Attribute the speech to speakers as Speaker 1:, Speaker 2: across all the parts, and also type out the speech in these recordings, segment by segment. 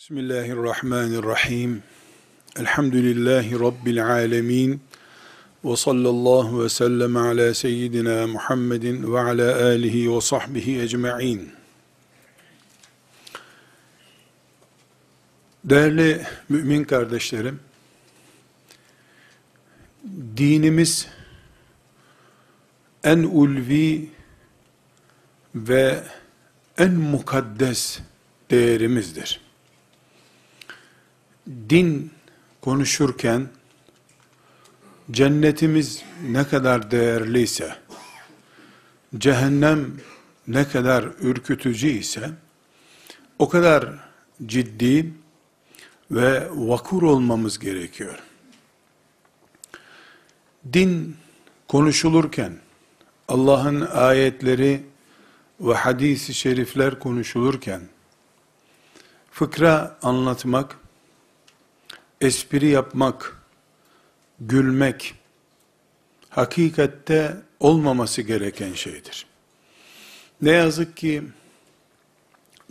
Speaker 1: Bismillahirrahmanirrahim. Elhamdülillahi Rabbil alemin. Ve sallallahu ve sellem ala seyyidina Muhammedin ve ala alihi ve sahbihi ecma'in. Değerli mümin kardeşlerim, dinimiz en ulvi ve en mukaddes değerimizdir din konuşurken cennetimiz ne kadar değerliyse, cehennem ne kadar ürkütücü ise, o kadar ciddi ve vakur olmamız gerekiyor. Din konuşulurken, Allah'ın ayetleri ve hadisi şerifler konuşulurken, fıkra anlatmak, espri yapmak, gülmek, hakikatte olmaması gereken şeydir. Ne yazık ki,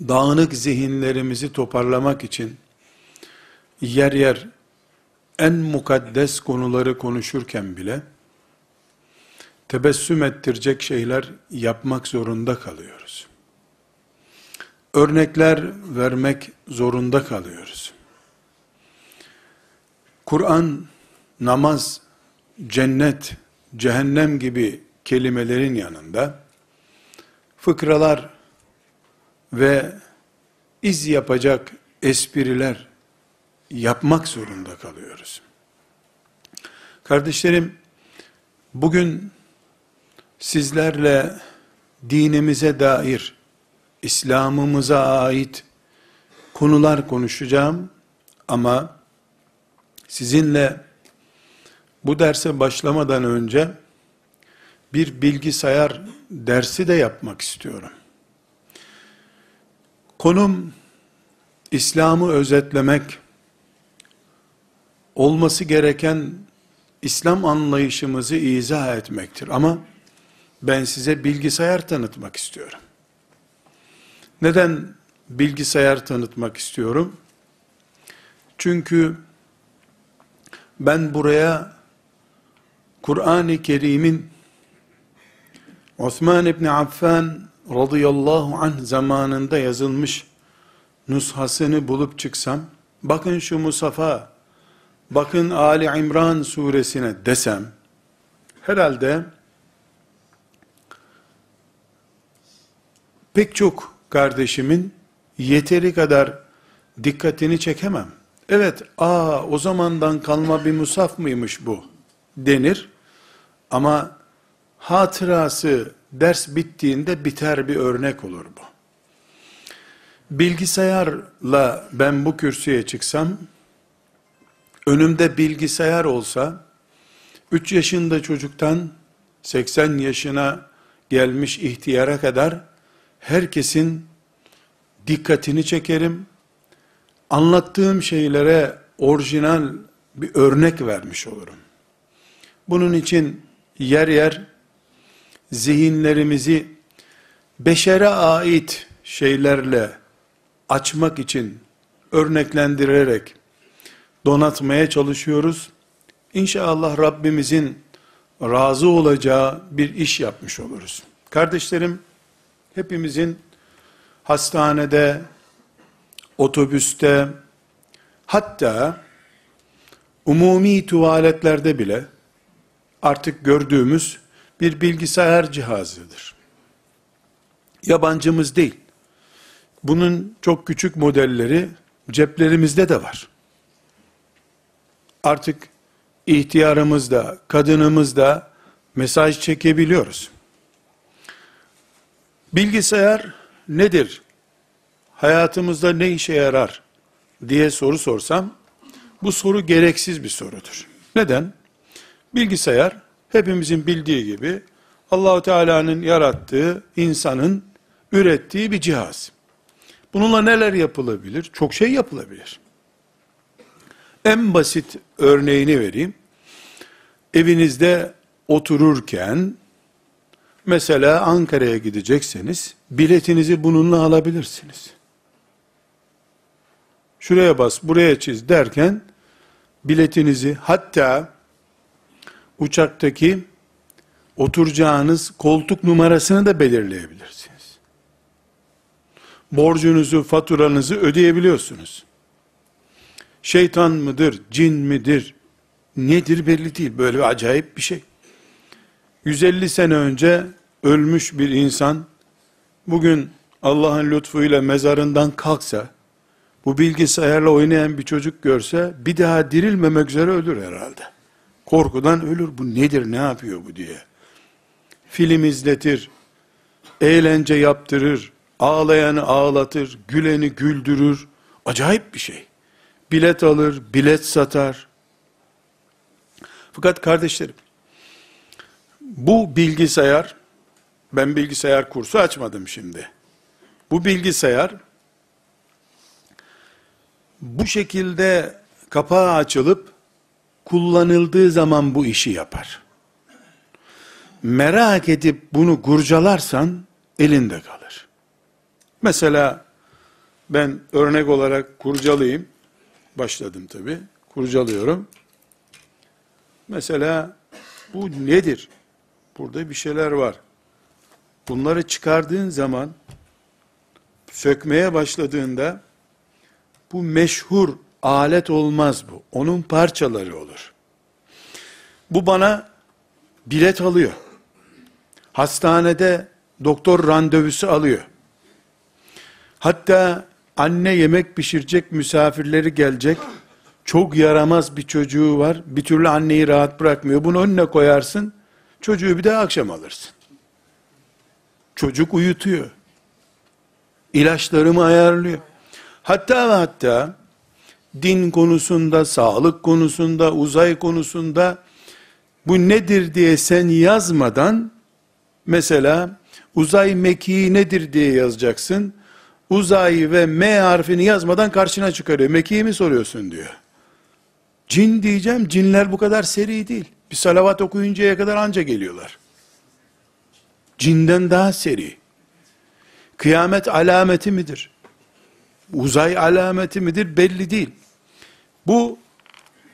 Speaker 1: dağınık zihinlerimizi toparlamak için, yer yer en mukaddes konuları konuşurken bile, tebessüm ettirecek şeyler yapmak zorunda kalıyoruz. Örnekler vermek zorunda kalıyoruz. Kur'an, namaz, cennet, cehennem gibi kelimelerin yanında fıkralar ve iz yapacak espriler yapmak zorunda kalıyoruz. Kardeşlerim, bugün sizlerle dinimize dair, İslam'ımıza ait konular konuşacağım ama sizinle bu derse başlamadan önce bir bilgisayar dersi de yapmak istiyorum. Konum İslam'ı özetlemek, olması gereken İslam anlayışımızı izah etmektir. Ama ben size bilgisayar tanıtmak istiyorum. Neden bilgisayar tanıtmak istiyorum? Çünkü ben buraya Kur'an-ı Kerim'in Osman İbni Affan radıyallahu anh zamanında yazılmış nushasını bulup çıksam, bakın şu Musafa, bakın Ali İmran suresine desem, herhalde pek çok kardeşimin yeteri kadar dikkatini çekemem. Evet, aa o zamandan kalma bir musaf mıymış bu denir. Ama hatırası ders bittiğinde biter bir örnek olur bu. Bilgisayarla ben bu kürsüye çıksam, önümde bilgisayar olsa, 3 yaşında çocuktan 80 yaşına gelmiş ihtiyara kadar herkesin dikkatini çekerim, anlattığım şeylere orijinal bir örnek vermiş olurum. Bunun için yer yer zihinlerimizi beşere ait şeylerle açmak için örneklendirerek donatmaya çalışıyoruz. İnşallah Rabbimizin razı olacağı bir iş yapmış oluruz. Kardeşlerim, hepimizin hastanede, otobüste, hatta umumi tuvaletlerde bile artık gördüğümüz bir bilgisayar cihazıdır. Yabancımız değil. Bunun çok küçük modelleri ceplerimizde de var. Artık ihtiyarımızda, kadınımızda mesaj çekebiliyoruz. Bilgisayar nedir? Hayatımızda ne işe yarar diye soru sorsam, bu soru gereksiz bir sorudur. Neden? Bilgisayar, hepimizin bildiği gibi, Allahu Teala'nın yarattığı, insanın ürettiği bir cihaz. Bununla neler yapılabilir? Çok şey yapılabilir. En basit örneğini vereyim. Evinizde otururken, mesela Ankara'ya gidecekseniz, biletinizi bununla alabilirsiniz şuraya bas, buraya çiz derken biletinizi hatta uçaktaki oturacağınız koltuk numarasını da belirleyebilirsiniz. Borcunuzu, faturanızı ödeyebiliyorsunuz. Şeytan mıdır, cin midir, nedir belli değil. Böyle bir acayip bir şey. 150 sene önce ölmüş bir insan, bugün Allah'ın lütfuyla mezarından kalksa, bu bilgisayarla oynayan bir çocuk görse, bir daha dirilmemek üzere ölür herhalde. Korkudan ölür, bu nedir, ne yapıyor bu diye. Film izletir, eğlence yaptırır, ağlayanı ağlatır, güleni güldürür. Acayip bir şey. Bilet alır, bilet satar. Fakat kardeşlerim, bu bilgisayar, ben bilgisayar kursu açmadım şimdi. Bu bilgisayar, bu şekilde kapağı açılıp, kullanıldığı zaman bu işi yapar. Merak edip bunu kurcalarsan, elinde kalır. Mesela, ben örnek olarak kurcalayayım. Başladım tabi. Kurcalıyorum. Mesela, bu nedir? Burada bir şeyler var. Bunları çıkardığın zaman, sökmeye başladığında, bu meşhur alet olmaz bu. Onun parçaları olur. Bu bana bilet alıyor. Hastanede doktor randevusu alıyor. Hatta anne yemek pişirecek, misafirleri gelecek. Çok yaramaz bir çocuğu var. Bir türlü anneyi rahat bırakmıyor. Bunu önüne koyarsın. Çocuğu bir daha akşam alırsın. Çocuk uyutuyor. İlaçlarımı ayarlıyor. Hatta ve hatta din konusunda, sağlık konusunda, uzay konusunda bu nedir diye sen yazmadan mesela uzay mekiği nedir diye yazacaksın. Uzay ve M harfini yazmadan karşına çıkarıyor. Mekiği mi soruyorsun diyor. Cin diyeceğim. Cinler bu kadar seri değil. Bir salavat okuyuncaya kadar anca geliyorlar. Cinden daha seri. Kıyamet alameti midir? Uzay alameti midir? Belli değil. Bu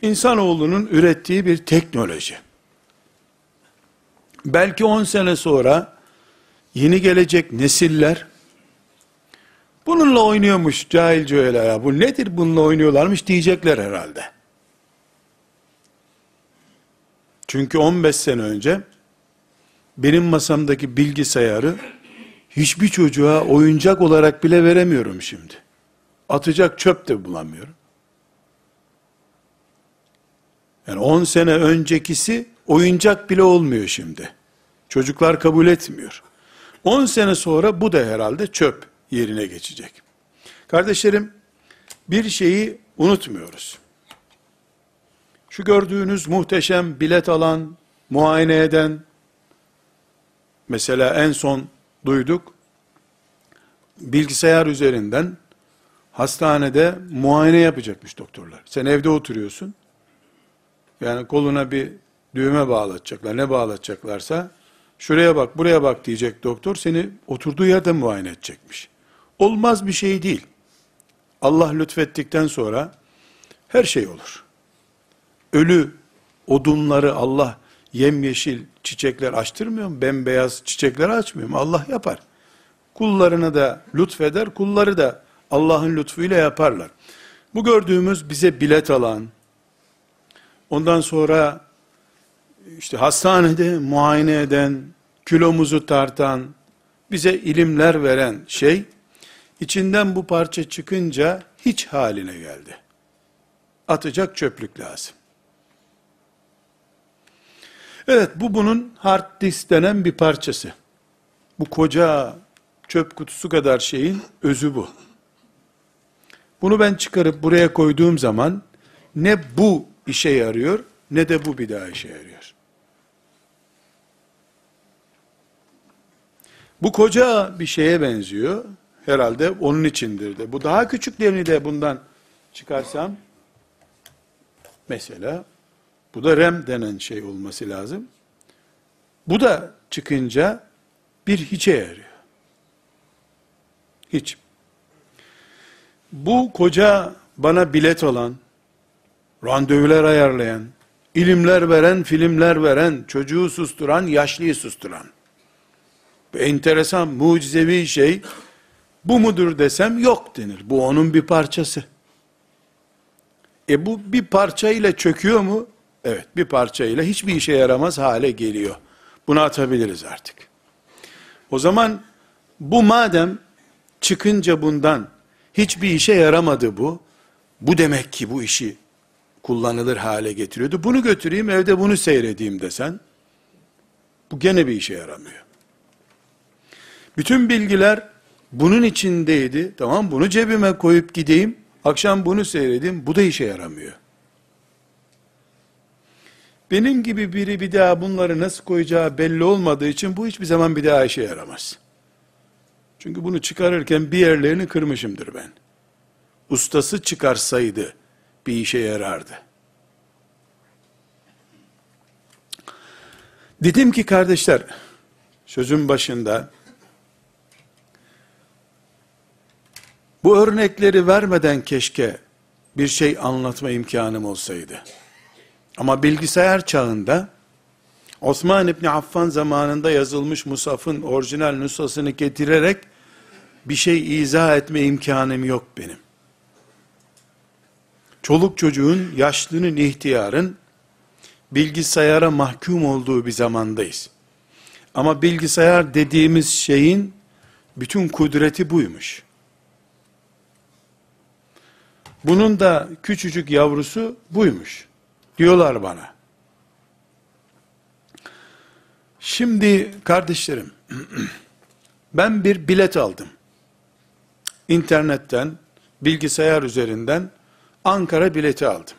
Speaker 1: insanoğlunun ürettiği bir teknoloji. Belki 10 sene sonra yeni gelecek nesiller bununla oynuyormuş cahilce öyle ya. Bu nedir bununla oynuyorlarmış diyecekler herhalde. Çünkü 15 sene önce benim masamdaki bilgisayarı hiçbir çocuğa oyuncak olarak bile veremiyorum şimdi. Atacak çöp de bulamıyorum. Yani 10 sene öncekisi oyuncak bile olmuyor şimdi. Çocuklar kabul etmiyor. 10 sene sonra bu da herhalde çöp yerine geçecek. Kardeşlerim, bir şeyi unutmuyoruz. Şu gördüğünüz muhteşem bilet alan, muayene eden, mesela en son duyduk, bilgisayar üzerinden hastanede muayene yapacakmış doktorlar. Sen evde oturuyorsun, yani koluna bir düğme bağlatacaklar, ne bağlatacaklarsa, şuraya bak, buraya bak diyecek doktor, seni oturduğu yerde muayene edecekmiş. Olmaz bir şey değil. Allah lütfettikten sonra, her şey olur. Ölü odunları Allah yemyeşil çiçekler açtırmıyor mu? Bembeyaz çiçekler açmıyor mu? Allah yapar. Kullarına da lütfeder, kulları da Allah'ın lütfuyla yaparlar. Bu gördüğümüz bize bilet alan, ondan sonra işte hastanede muayene eden, kilomuzu tartan, bize ilimler veren şey, içinden bu parça çıkınca hiç haline geldi. Atacak çöplük lazım. Evet bu bunun hard disk denen bir parçası. Bu koca çöp kutusu kadar şeyin özü bu. Bunu ben çıkarıp buraya koyduğum zaman ne bu işe yarıyor ne de bu bir daha işe yarıyor. Bu koca bir şeye benziyor. Herhalde onun içindir de. Bu daha küçüklerini de bundan çıkarsam mesela bu da rem denen şey olması lazım. Bu da çıkınca bir hiçe yarıyor. Hiç. Bu koca bana bilet olan, randevular ayarlayan, ilimler veren, filmler veren, çocuğu susturan, yaşlıyı susturan. Bu enteresan, mucizevi şey, bu mudur desem yok denir. Bu onun bir parçası. E bu bir parçayla çöküyor mu? Evet, bir parçayla hiçbir işe yaramaz hale geliyor. Bunu atabiliriz artık. O zaman bu madem çıkınca bundan hiçbir işe yaramadı bu. Bu demek ki bu işi kullanılır hale getiriyordu. Bunu götüreyim evde bunu seyredeyim desen bu gene bir işe yaramıyor. Bütün bilgiler bunun içindeydi. Tamam bunu cebime koyup gideyim. Akşam bunu seyredeyim. Bu da işe yaramıyor. Benim gibi biri bir daha bunları nasıl koyacağı belli olmadığı için bu hiçbir zaman bir daha işe yaramaz. Çünkü bunu çıkarırken bir yerlerini kırmışımdır ben. Ustası çıkarsaydı bir işe yarardı. Dedim ki kardeşler, sözün başında, bu örnekleri vermeden keşke bir şey anlatma imkanım olsaydı. Ama bilgisayar çağında, Osman İbni Affan zamanında yazılmış Musaf'ın orijinal nüshasını getirerek, bir şey izah etme imkanım yok benim. Çoluk çocuğun, yaşlının, ihtiyarın, bilgisayara mahkum olduğu bir zamandayız. Ama bilgisayar dediğimiz şeyin bütün kudreti buymuş. Bunun da küçücük yavrusu buymuş. Diyorlar bana. Şimdi kardeşlerim, ben bir bilet aldım. İnternetten, bilgisayar üzerinden Ankara bileti aldım.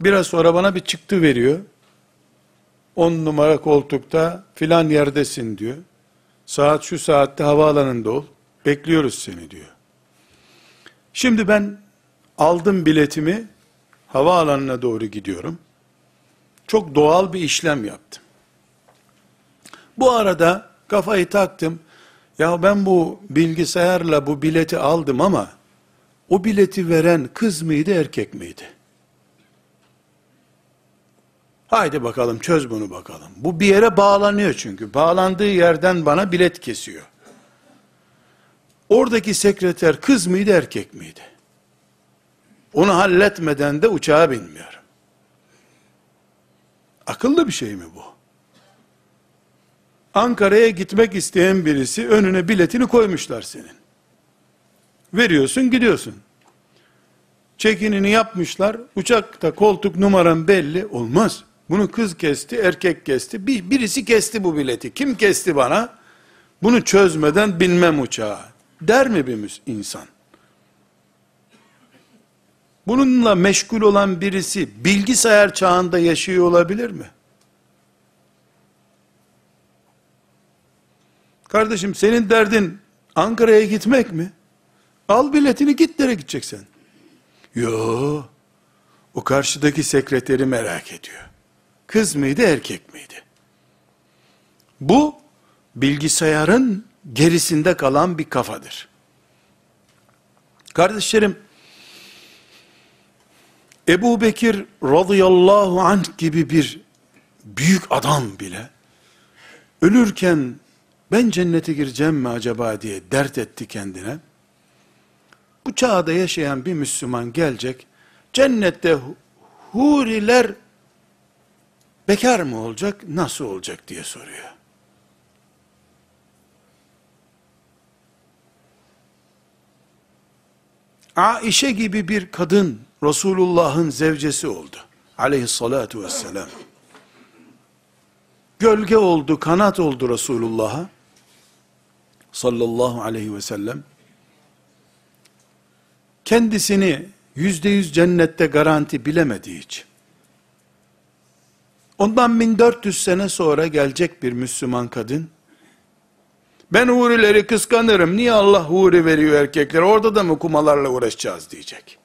Speaker 1: Biraz sonra bana bir çıktı veriyor. 10 numara koltukta filan yerdesin diyor. Saat şu saatte havaalanında ol. Bekliyoruz seni diyor. Şimdi ben aldım biletimi havaalanına doğru gidiyorum. Çok doğal bir işlem yaptım. Bu arada kafayı taktım. Ya ben bu bilgisayarla bu bileti aldım ama o bileti veren kız mıydı erkek miydi? Haydi bakalım çöz bunu bakalım. Bu bir yere bağlanıyor çünkü. Bağlandığı yerden bana bilet kesiyor. Oradaki sekreter kız mıydı erkek miydi? Onu halletmeden de uçağa binmiyorum. Akıllı bir şey mi bu? Ankara'ya gitmek isteyen birisi önüne biletini koymuşlar senin. Veriyorsun gidiyorsun. Çekinini yapmışlar. Uçakta koltuk numaran belli. Olmaz. Bunu kız kesti, erkek kesti. Bir, birisi kesti bu bileti. Kim kesti bana? Bunu çözmeden binmem uçağa. Der mi bir insan? Bununla meşgul olan birisi bilgisayar çağında yaşıyor olabilir mi? Kardeşim senin derdin Ankara'ya gitmek mi? Al biletini git nereye gideceksen. Yo, o karşıdaki sekreteri merak ediyor. Kız mıydı erkek miydi? Bu bilgisayarın gerisinde kalan bir kafadır. Kardeşlerim, Ebu Bekir radıyallahu anh gibi bir büyük adam bile, ölürken ben cennete gireceğim mi acaba diye dert etti kendine. Bu çağda yaşayan bir Müslüman gelecek, cennette huriler bekar mı olacak, nasıl olacak diye soruyor. Aişe gibi bir kadın Resulullah'ın zevcesi oldu. Aleyhissalatu vesselam. Gölge oldu, kanat oldu Resulullah'a. Sallallahu aleyhi ve sellem. Kendisini yüzde yüz cennette garanti bilemediği için. Ondan 1400 sene sonra gelecek bir Müslüman kadın, ben hurileri kıskanırım, niye Allah huri veriyor erkeklere, orada da mı kumalarla uğraşacağız diyecek.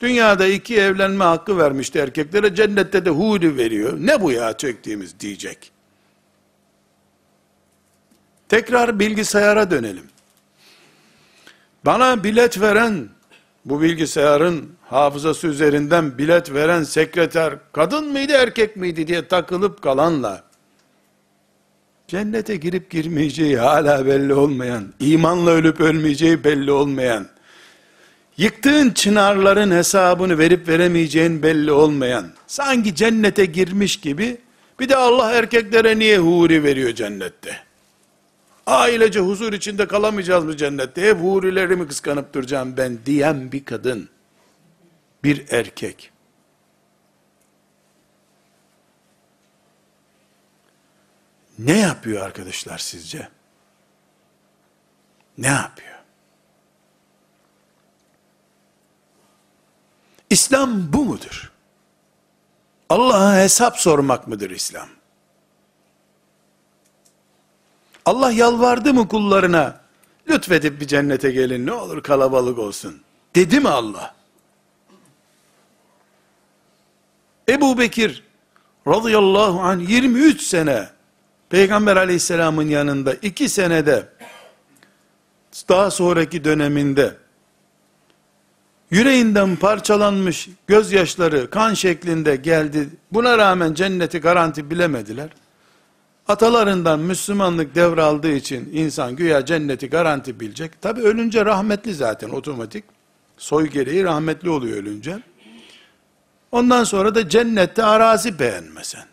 Speaker 1: Dünyada iki evlenme hakkı vermişti erkeklere, cennette de huri veriyor. Ne bu ya çektiğimiz diyecek. Tekrar bilgisayara dönelim. Bana bilet veren, bu bilgisayarın hafızası üzerinden bilet veren sekreter kadın mıydı erkek miydi diye takılıp kalanla cennete girip girmeyeceği hala belli olmayan, imanla ölüp ölmeyeceği belli olmayan, yıktığın çınarların hesabını verip veremeyeceğin belli olmayan, sanki cennete girmiş gibi, bir de Allah erkeklere niye huri veriyor cennette? Ailece huzur içinde kalamayacağız mı cennette? Hep hurilerimi kıskanıp duracağım ben diyen bir kadın, bir erkek. Ne yapıyor arkadaşlar sizce? Ne yapıyor? İslam bu mudur? Allah'a hesap sormak mıdır İslam? Allah yalvardı mı kullarına? Lütfedip bir cennete gelin ne olur kalabalık olsun. Dedi mi Allah? Ebu Bekir radıyallahu anh 23 sene Peygamber aleyhisselamın yanında iki senede daha sonraki döneminde yüreğinden parçalanmış gözyaşları kan şeklinde geldi. Buna rağmen cenneti garanti bilemediler. Atalarından Müslümanlık devraldığı için insan güya cenneti garanti bilecek. Tabi ölünce rahmetli zaten otomatik. Soy gereği rahmetli oluyor ölünce. Ondan sonra da cennette arazi beğenme sen.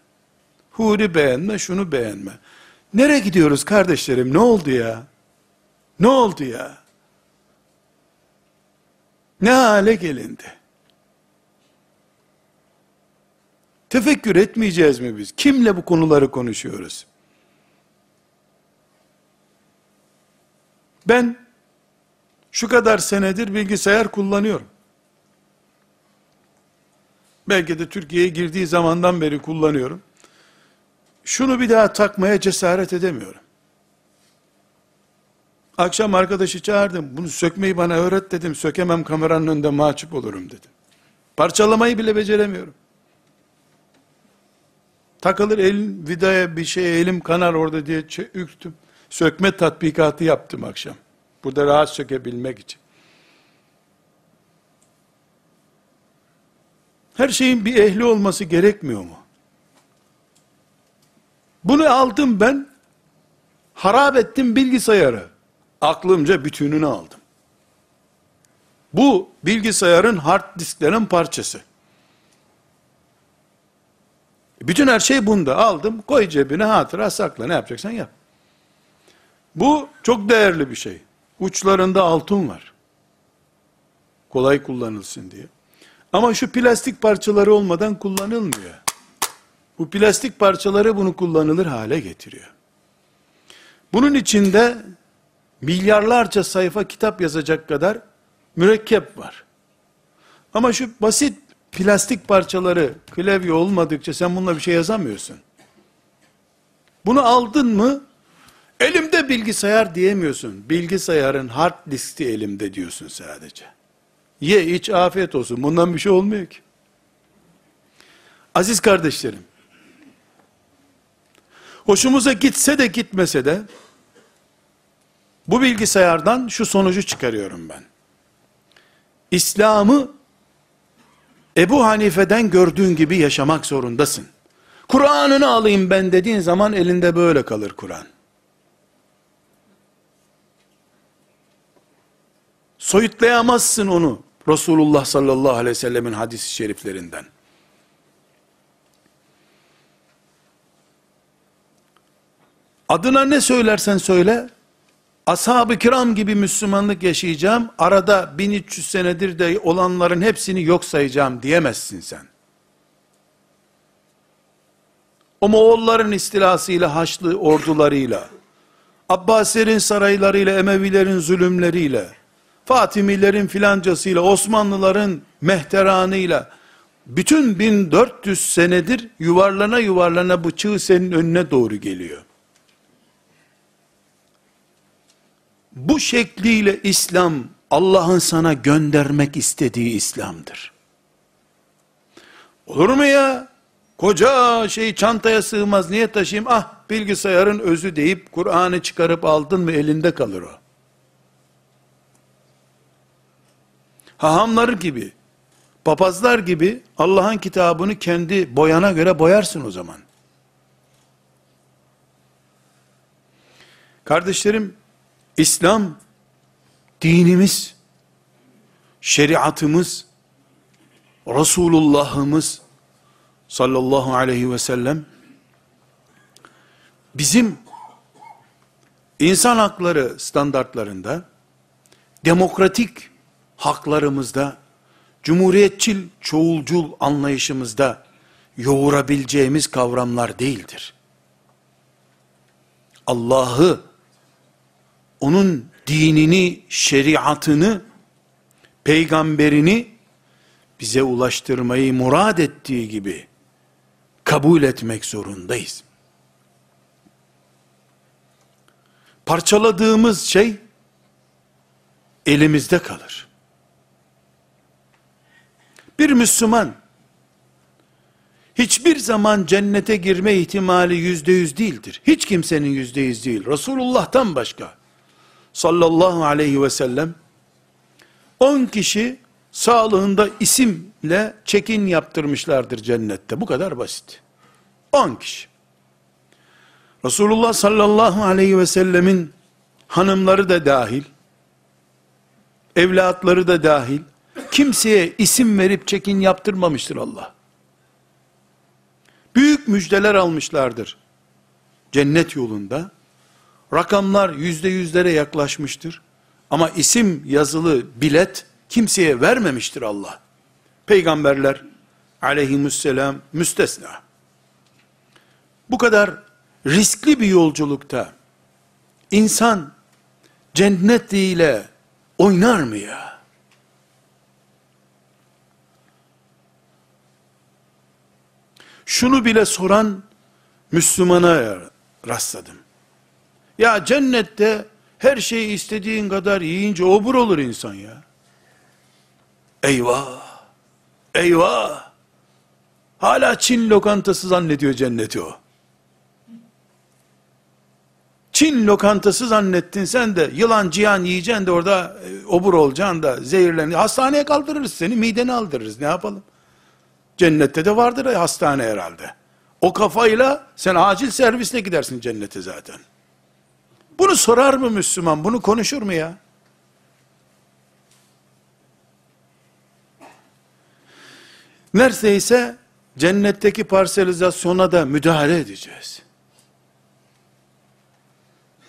Speaker 1: Huri beğenme, şunu beğenme. Nereye gidiyoruz kardeşlerim? Ne oldu ya? Ne oldu ya? Ne hale gelindi? Tefekkür etmeyeceğiz mi biz? Kimle bu konuları konuşuyoruz? Ben şu kadar senedir bilgisayar kullanıyorum. Belki de Türkiye'ye girdiği zamandan beri kullanıyorum. Şunu bir daha takmaya cesaret edemiyorum. Akşam arkadaşı çağırdım. Bunu sökmeyi bana öğret dedim. Sökemem kameranın önünde mahcup olurum dedim. Parçalamayı bile beceremiyorum. Takılır elim vidaya bir şey elim kanar orada diye üktüm. Sökme tatbikatı yaptım akşam. Burada rahat sökebilmek için. Her şeyin bir ehli olması gerekmiyor mu? Bunu aldım ben, harap ettim bilgisayarı. Aklımca bütününü aldım. Bu bilgisayarın hard disklerin parçası. Bütün her şey bunda. Aldım, koy cebine hatıra sakla. Ne yapacaksan yap. Bu çok değerli bir şey. Uçlarında altın var. Kolay kullanılsın diye. Ama şu plastik parçaları olmadan kullanılmıyor. Bu plastik parçaları bunu kullanılır hale getiriyor. Bunun içinde milyarlarca sayfa kitap yazacak kadar mürekkep var. Ama şu basit plastik parçaları klavye olmadıkça sen bununla bir şey yazamıyorsun. Bunu aldın mı elimde bilgisayar diyemiyorsun. Bilgisayarın hard diski elimde diyorsun sadece. Ye iç afiyet olsun. Bundan bir şey olmuyor ki. Aziz kardeşlerim, hoşumuza gitse de gitmese de, bu bilgisayardan şu sonucu çıkarıyorum ben. İslam'ı Ebu Hanife'den gördüğün gibi yaşamak zorundasın. Kur'an'ını alayım ben dediğin zaman elinde böyle kalır Kur'an. Soyutlayamazsın onu Resulullah sallallahu aleyhi ve sellemin hadisi şeriflerinden. Adına ne söylersen söyle, ashab-ı kiram gibi Müslümanlık yaşayacağım, arada 1300 senedir de olanların hepsini yok sayacağım diyemezsin sen. O Moğolların istilasıyla, Haçlı ordularıyla, Abbasilerin saraylarıyla, Emevilerin zulümleriyle, Fatimilerin filancasıyla, Osmanlıların mehteranıyla, bütün 1400 senedir yuvarlana yuvarlana bu çığ senin önüne doğru geliyor. Bu şekliyle İslam Allah'ın sana göndermek istediği İslam'dır. Olur mu ya? Koca şey çantaya sığmaz niye taşıyayım? Ah bilgisayarın özü deyip Kur'an'ı çıkarıp aldın mı elinde kalır o. hahamlar gibi, papazlar gibi Allah'ın kitabını kendi boyana göre boyarsın o zaman. Kardeşlerim, İslam dinimiz, şeriatımız, Resulullah'ımız sallallahu aleyhi ve sellem bizim insan hakları standartlarında demokratik haklarımızda cumhuriyetçil, çoğulcul anlayışımızda yoğurabileceğimiz kavramlar değildir. Allah'ı, onun dinini, şeriatını, peygamberini bize ulaştırmayı murad ettiği gibi kabul etmek zorundayız. Parçaladığımız şey elimizde kalır. Bir Müslüman hiçbir zaman cennete girme ihtimali yüzde yüz değildir. Hiç kimsenin yüzde yüz değil. Resulullah'tan başka sallallahu aleyhi ve sellem 10 kişi sağlığında isimle çekin yaptırmışlardır cennette. Bu kadar basit. 10 kişi. Resulullah sallallahu aleyhi ve sellemin hanımları da dahil, evlatları da dahil, kimseye isim verip çekin yaptırmamıştır Allah. Büyük müjdeler almışlardır. Cennet yolunda. Rakamlar yüzde yüzlere yaklaşmıştır. Ama isim yazılı bilet kimseye vermemiştir Allah. Peygamberler aleyhisselam müstesna. Bu kadar riskli bir yolculukta insan cennet ile oynar mı ya? Şunu bile soran Müslümana rastladım. Ya cennette her şeyi istediğin kadar yiyince obur olur insan ya. Eyvah! Eyvah! Hala Çin lokantası zannediyor cenneti o. Çin lokantası zannettin sen de yılan cihan yiyeceksin de orada e, obur olacaksın da zehirlen. Hastaneye kaldırırız seni mideni aldırırız ne yapalım. Cennette de vardır ya hastane herhalde. O kafayla sen acil servisle gidersin cennete zaten. Bunu sorar mı Müslüman? Bunu konuşur mu ya? Neredeyse cennetteki parselizasyona da müdahale edeceğiz.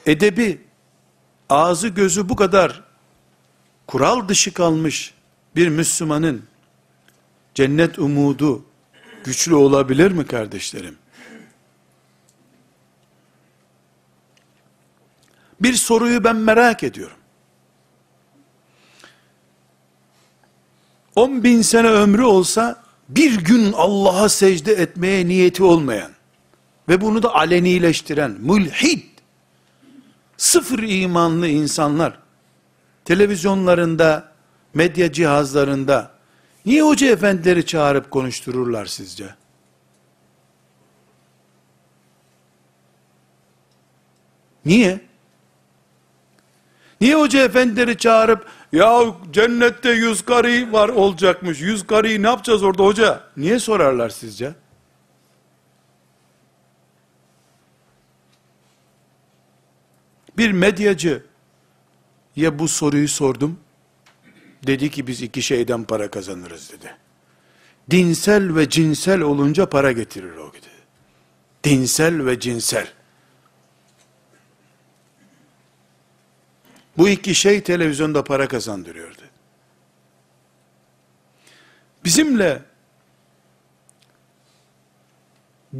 Speaker 1: Edebi, ağzı gözü bu kadar kural dışı kalmış bir Müslümanın cennet umudu güçlü olabilir mi kardeşlerim? Bir soruyu ben merak ediyorum. 10 bin sene ömrü olsa bir gün Allah'a secde etmeye niyeti olmayan ve bunu da alenileştiren mülhid sıfır imanlı insanlar televizyonlarında medya cihazlarında niye hoca efendileri çağırıp konuştururlar sizce? Niye? Niye hoca efendileri çağırıp ya cennette yüz karı var olacakmış. Yüz karıyı ne yapacağız orada hoca? Niye sorarlar sizce? Bir medyacı ya bu soruyu sordum. Dedi ki biz iki şeyden para kazanırız dedi. Dinsel ve cinsel olunca para getirir o dedi. Dinsel ve cinsel. Bu iki şey televizyonda para kazandırıyordu. Bizimle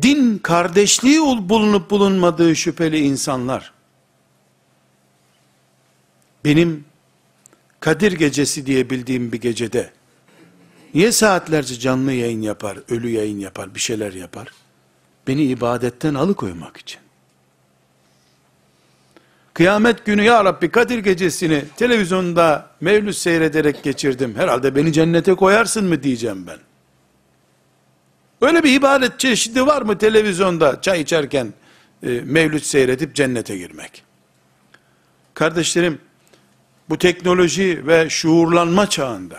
Speaker 1: din kardeşliği bulunup bulunmadığı şüpheli insanlar, benim Kadir gecesi diye bildiğim bir gecede, niye saatlerce canlı yayın yapar, ölü yayın yapar, bir şeyler yapar? Beni ibadetten alıkoymak için. Kıyamet günü ya Rabbi Kadir gecesini televizyonda mevlüt seyrederek geçirdim. Herhalde beni cennete koyarsın mı diyeceğim ben. Öyle bir ibadet çeşidi var mı televizyonda çay içerken e, mevlüt seyredip cennete girmek? Kardeşlerim bu teknoloji ve şuurlanma çağında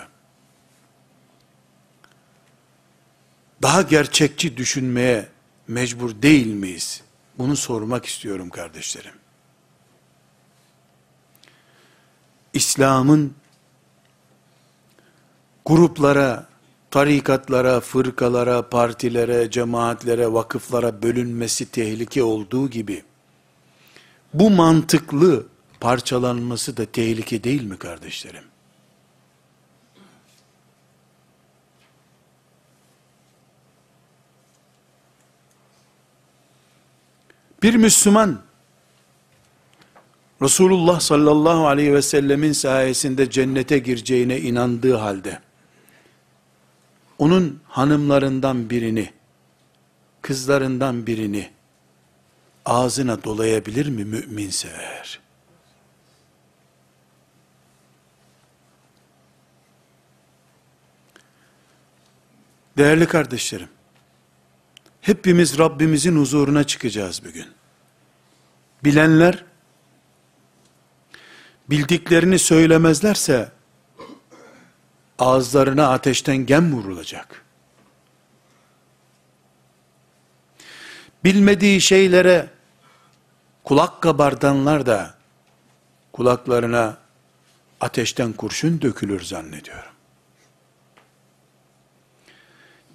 Speaker 1: daha gerçekçi düşünmeye mecbur değil miyiz? Bunu sormak istiyorum kardeşlerim. İslam'ın gruplara, tarikatlara, fırkalara, partilere, cemaatlere, vakıflara bölünmesi tehlike olduğu gibi, bu mantıklı parçalanması da tehlike değil mi kardeşlerim? Bir Müslüman, Resulullah sallallahu aleyhi ve sellemin sayesinde cennete gireceğine inandığı halde, onun hanımlarından birini, kızlarından birini, ağzına dolayabilir mi müminse eğer? Değerli kardeşlerim, hepimiz Rabbimizin huzuruna çıkacağız bugün. Bilenler, bildiklerini söylemezlerse, ağızlarına ateşten gem vurulacak. Bilmediği şeylere kulak kabardanlar da kulaklarına ateşten kurşun dökülür zannediyorum.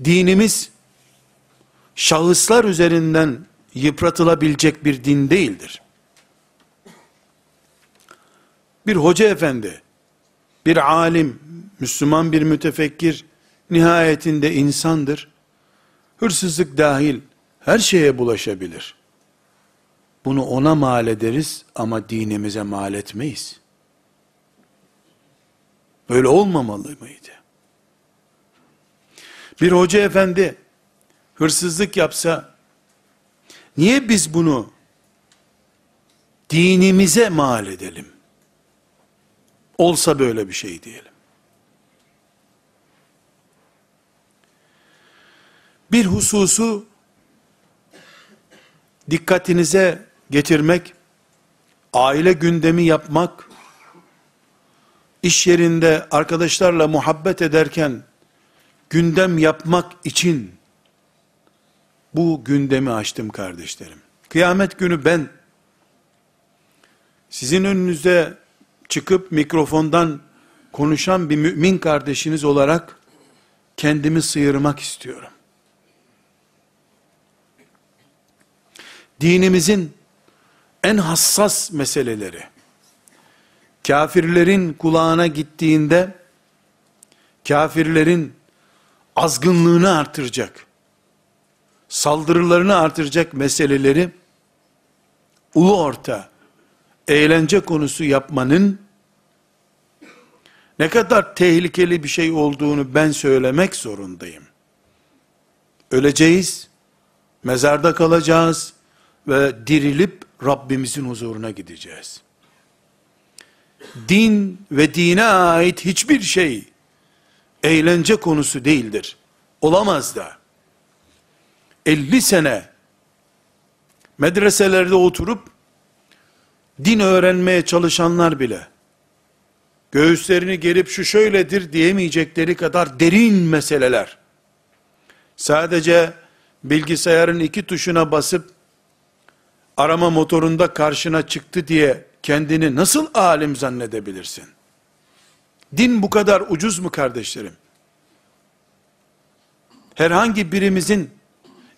Speaker 1: Dinimiz şahıslar üzerinden yıpratılabilecek bir din değildir. Bir hoca efendi, bir alim, Müslüman bir mütefekkir, nihayetinde insandır. Hırsızlık dahil her şeye bulaşabilir. Bunu ona mal ederiz ama dinimize mal etmeyiz. Böyle olmamalı mıydı? Bir hoca efendi hırsızlık yapsa niye biz bunu dinimize mal edelim? Olsa böyle bir şey diyelim. Bir hususu dikkatinize getirmek, aile gündemi yapmak, iş yerinde arkadaşlarla muhabbet ederken gündem yapmak için bu gündemi açtım kardeşlerim. Kıyamet günü ben sizin önünüzde çıkıp mikrofondan konuşan bir mümin kardeşiniz olarak kendimi sıyırmak istiyorum. Dinimizin en hassas meseleleri kafirlerin kulağına gittiğinde kafirlerin azgınlığını artıracak, saldırılarını artıracak meseleleri ulu orta eğlence konusu yapmanın ne kadar tehlikeli bir şey olduğunu ben söylemek zorundayım. Öleceğiz, mezarda kalacağız ve dirilip Rabbimizin huzuruna gideceğiz. Din ve dine ait hiçbir şey eğlence konusu değildir. Olamaz da. 50 sene medreselerde oturup din öğrenmeye çalışanlar bile göğüslerini gerip şu şöyledir diyemeyecekleri kadar derin meseleler sadece bilgisayarın iki tuşuna basıp arama motorunda karşına çıktı diye kendini nasıl alim zannedebilirsin? Din bu kadar ucuz mu kardeşlerim? Herhangi birimizin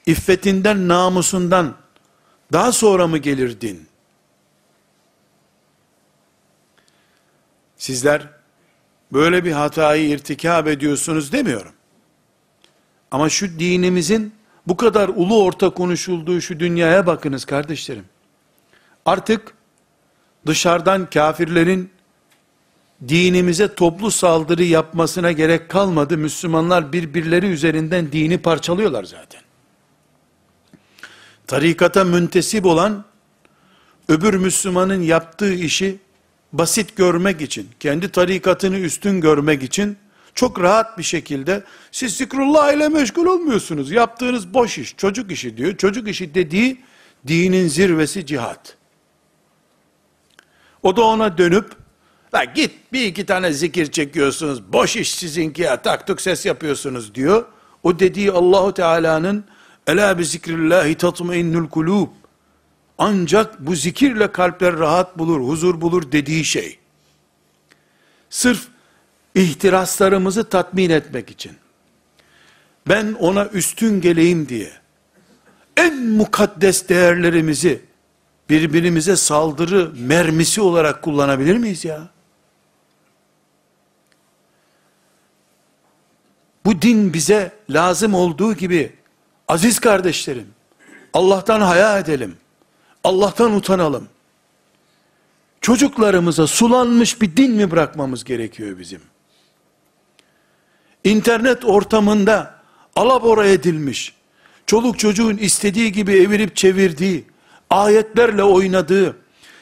Speaker 1: iffetinden, namusundan daha sonra mı gelir din? Sizler böyle bir hatayı irtikab ediyorsunuz demiyorum. Ama şu dinimizin bu kadar ulu orta konuşulduğu şu dünyaya bakınız kardeşlerim. Artık dışarıdan kafirlerin dinimize toplu saldırı yapmasına gerek kalmadı. Müslümanlar birbirleri üzerinden dini parçalıyorlar zaten. Tarikata müntesip olan öbür Müslümanın yaptığı işi basit görmek için, kendi tarikatını üstün görmek için çok rahat bir şekilde siz zikrullah ile meşgul olmuyorsunuz. Yaptığınız boş iş, çocuk işi diyor. Çocuk işi dediği dinin zirvesi cihat. O da ona dönüp La git bir iki tane zikir çekiyorsunuz. Boş iş sizinki ya taktuk ses yapıyorsunuz diyor. O dediği Allahu Teala'nın Ela bi zikrillahi tatmainnul kulub. Ancak bu zikirle kalpler rahat bulur, huzur bulur dediği şey. Sırf ihtiraslarımızı tatmin etmek için. Ben ona üstün geleyim diye en mukaddes değerlerimizi birbirimize saldırı mermisi olarak kullanabilir miyiz ya? Bu din bize lazım olduğu gibi aziz kardeşlerim Allah'tan haya edelim. Allah'tan utanalım. Çocuklarımıza sulanmış bir din mi bırakmamız gerekiyor bizim? İnternet ortamında alabora edilmiş, çoluk çocuğun istediği gibi evirip çevirdiği, ayetlerle oynadığı,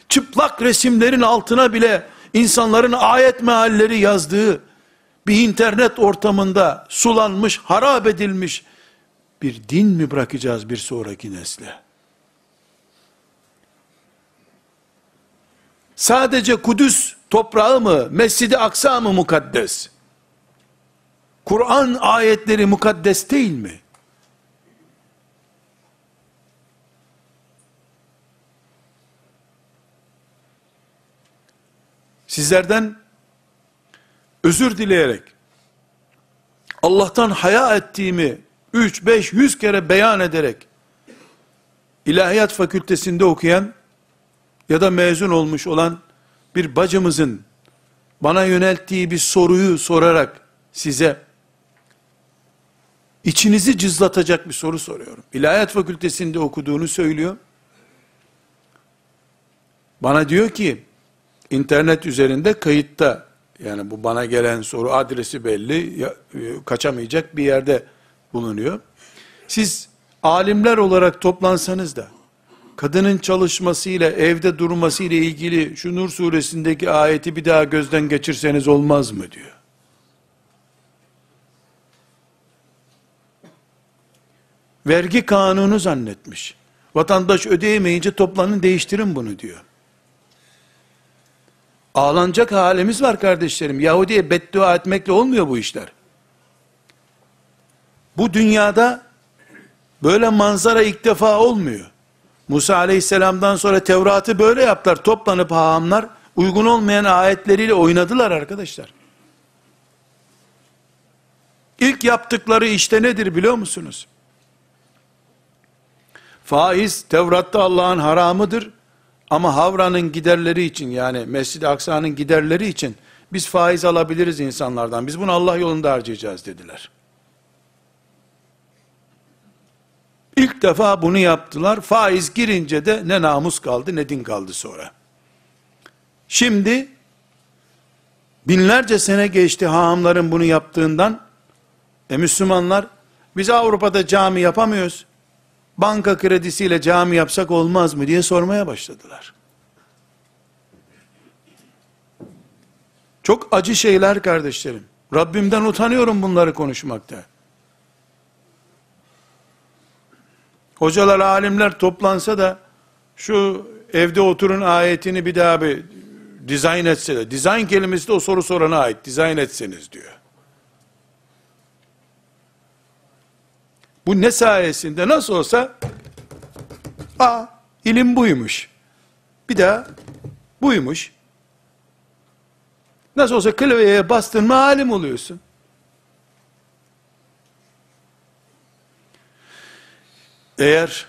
Speaker 1: çıplak resimlerin altına bile insanların ayet mealleri yazdığı, bir internet ortamında sulanmış, harap edilmiş bir din mi bırakacağız bir sonraki nesle? Sadece Kudüs toprağı mı, Mescid-i Aksa mı mukaddes? Kur'an ayetleri mukaddes değil mi? Sizlerden özür dileyerek Allah'tan haya ettiğimi 3, 5, 100 kere beyan ederek ilahiyat fakültesinde okuyan ya da mezun olmuş olan bir bacımızın bana yönelttiği bir soruyu sorarak size içinizi cızlatacak bir soru soruyorum. İlahiyat fakültesinde okuduğunu söylüyor. Bana diyor ki internet üzerinde kayıtta yani bu bana gelen soru adresi belli e, kaçamayacak bir yerde bulunuyor. Siz alimler olarak toplansanız da kadının çalışmasıyla evde durması ile ilgili şu Nur suresindeki ayeti bir daha gözden geçirseniz olmaz mı diyor. Vergi kanunu zannetmiş. Vatandaş ödeyemeyince toplanın değiştirin bunu diyor. Ağlanacak halimiz var kardeşlerim. Yahudi'ye beddua etmekle olmuyor bu işler. Bu dünyada böyle manzara ilk defa olmuyor. Musa aleyhisselamdan sonra Tevrat'ı böyle yaptılar. Toplanıp hahamlar uygun olmayan ayetleriyle oynadılar arkadaşlar. İlk yaptıkları işte nedir biliyor musunuz? Faiz Tevrat'ta Allah'ın haramıdır. Ama Havra'nın giderleri için yani Mescid-i Aksa'nın giderleri için biz faiz alabiliriz insanlardan. Biz bunu Allah yolunda harcayacağız dediler. İlk defa bunu yaptılar. Faiz girince de ne namus kaldı ne din kaldı sonra. Şimdi binlerce sene geçti hahamların bunu yaptığından. E Müslümanlar biz Avrupa'da cami yapamıyoruz banka kredisiyle cami yapsak olmaz mı diye sormaya başladılar. Çok acı şeyler kardeşlerim. Rabbimden utanıyorum bunları konuşmakta. Hocalar, alimler toplansa da şu evde oturun ayetini bir daha bir dizayn etse de, dizayn kelimesi de o soru sorana ait, dizayn etseniz diyor. Bu ne sayesinde nasıl olsa a ilim buymuş. Bir daha buymuş. Nasıl olsa klavyeye bastın mı alim oluyorsun. Eğer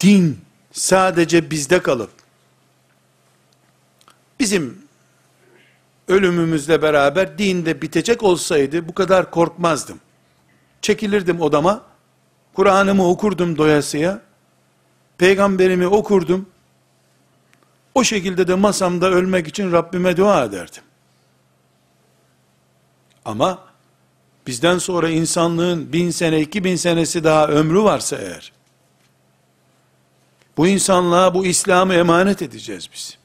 Speaker 1: din sadece bizde kalıp bizim ölümümüzle beraber din de bitecek olsaydı bu kadar korkmazdım çekilirdim odama, Kur'an'ımı okurdum doyasıya, peygamberimi okurdum, o şekilde de masamda ölmek için Rabbime dua ederdim. Ama, bizden sonra insanlığın bin sene, iki bin senesi daha ömrü varsa eğer, bu insanlığa bu İslam'ı emanet edeceğiz biz.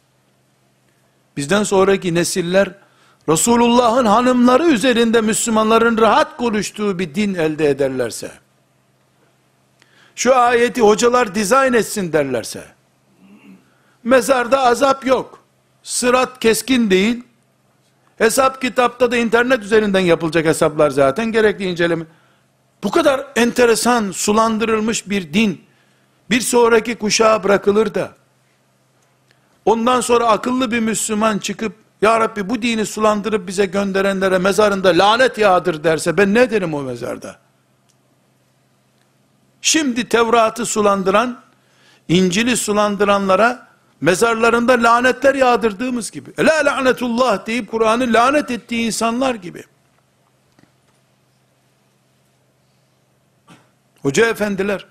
Speaker 1: Bizden sonraki nesiller, Resulullah'ın hanımları üzerinde Müslümanların rahat konuştuğu bir din elde ederlerse, şu ayeti hocalar dizayn etsin derlerse, mezarda azap yok, sırat keskin değil, hesap kitapta da internet üzerinden yapılacak hesaplar zaten, gerekli inceleme, Bu kadar enteresan, sulandırılmış bir din, bir sonraki kuşağa bırakılır da, ondan sonra akıllı bir Müslüman çıkıp, Ya Rabbi bu dini sulandırıp bize gönderenlere mezarında lanet yağdır derse, ben ne derim o mezarda? Şimdi Tevrat'ı sulandıran, İncil'i sulandıranlara, mezarlarında lanetler yağdırdığımız gibi, la lanetullah deyip Kur'an'ı lanet ettiği insanlar gibi, Hoca efendiler,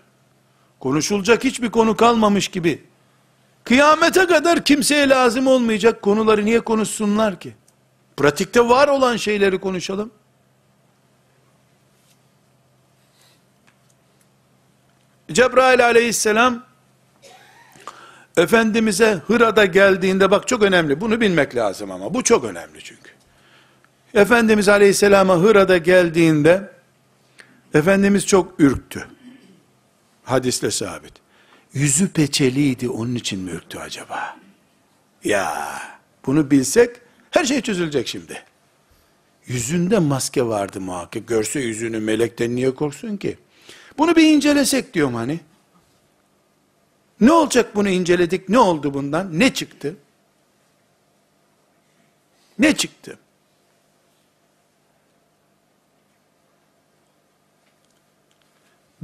Speaker 1: konuşulacak hiçbir konu kalmamış gibi, kıyamete kadar kimseye lazım olmayacak konuları niye konuşsunlar ki? Pratikte var olan şeyleri konuşalım. Cebrail aleyhisselam, Efendimiz'e Hıra'da geldiğinde, bak çok önemli, bunu bilmek lazım ama, bu çok önemli çünkü. Efendimiz aleyhisselama Hıra'da geldiğinde, Efendimiz çok ürktü. Hadisle sabit. Yüzü peçeliydi onun için mi ürktü acaba? Ya bunu bilsek her şey çözülecek şimdi. Yüzünde maske vardı muhakkak. Görse yüzünü melekten niye korksun ki? Bunu bir incelesek diyorum hani. Ne olacak bunu inceledik? Ne oldu bundan? Ne çıktı? Ne çıktı?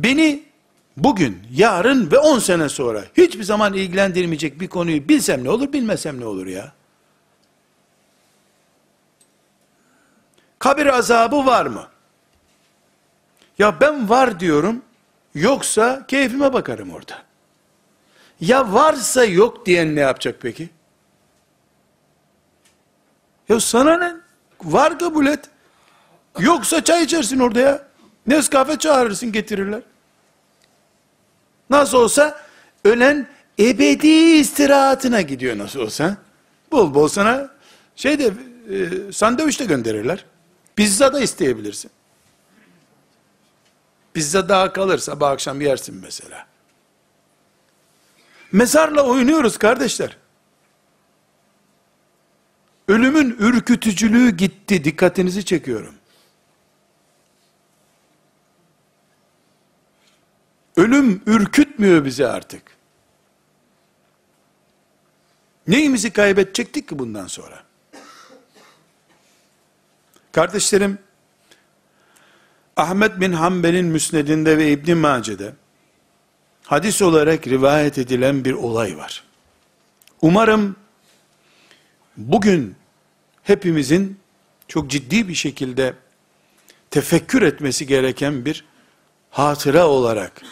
Speaker 1: beni bugün, yarın ve 10 sene sonra hiçbir zaman ilgilendirmeyecek bir konuyu bilsem ne olur, bilmesem ne olur ya? Kabir azabı var mı? Ya ben var diyorum, yoksa keyfime bakarım orada. Ya varsa yok diyen ne yapacak peki? Ya sana ne? Var kabul et. Yoksa çay içersin orada ya. Nescafe çağırırsın getirirler. Nasıl olsa ölen ebedi istirahatına gidiyor nasıl olsa. Bol bol sana şey de e, sandviç de gönderirler. Pizza da isteyebilirsin. Pizza daha kalır sabah akşam yersin mesela. Mezarla oynuyoruz kardeşler. Ölümün ürkütücülüğü gitti. Dikkatinizi çekiyorum. Ölüm ürkütmüyor bizi artık. Neyimizi kaybedecektik ki bundan sonra? Kardeşlerim, Ahmet bin Hanbel'in müsnedinde ve İbn Mace'de hadis olarak rivayet edilen bir olay var. Umarım bugün hepimizin çok ciddi bir şekilde tefekkür etmesi gereken bir hatıra olarak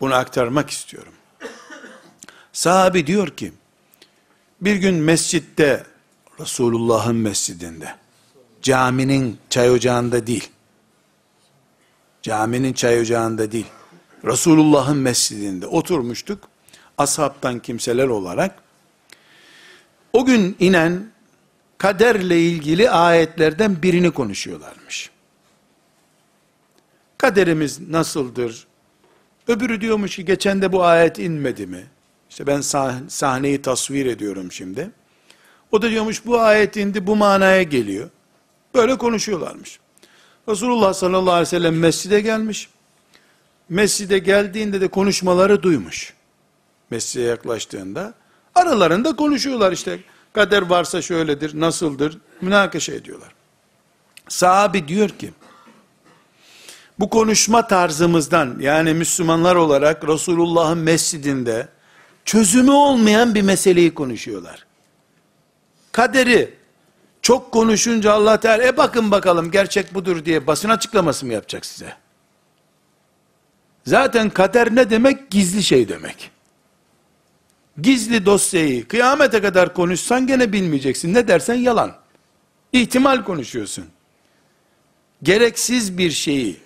Speaker 1: bunu aktarmak istiyorum. Sahabi diyor ki, bir gün mescitte, Resulullah'ın mescidinde, caminin çay ocağında değil, caminin çay ocağında değil, Resulullah'ın mescidinde oturmuştuk, ashabtan kimseler olarak, o gün inen kaderle ilgili ayetlerden birini konuşuyorlarmış. Kaderimiz nasıldır? Öbürü diyormuş ki geçen de bu ayet inmedi mi? İşte ben sahneyi tasvir ediyorum şimdi. O da diyormuş bu ayet indi bu manaya geliyor. Böyle konuşuyorlarmış. Resulullah sallallahu aleyhi ve sellem mescide gelmiş. Mescide geldiğinde de konuşmaları duymuş. Mescide yaklaştığında. Aralarında konuşuyorlar işte. Kader varsa şöyledir, nasıldır, münakaşa ediyorlar. Sahabi diyor ki, bu konuşma tarzımızdan yani Müslümanlar olarak Resulullah'ın mescidinde çözümü olmayan bir meseleyi konuşuyorlar. Kaderi çok konuşunca Allah Teala e bakın bakalım gerçek budur diye basın açıklaması mı yapacak size? Zaten kader ne demek? Gizli şey demek. Gizli dosyayı kıyamete kadar konuşsan gene bilmeyeceksin. Ne dersen yalan. İhtimal konuşuyorsun. Gereksiz bir şeyi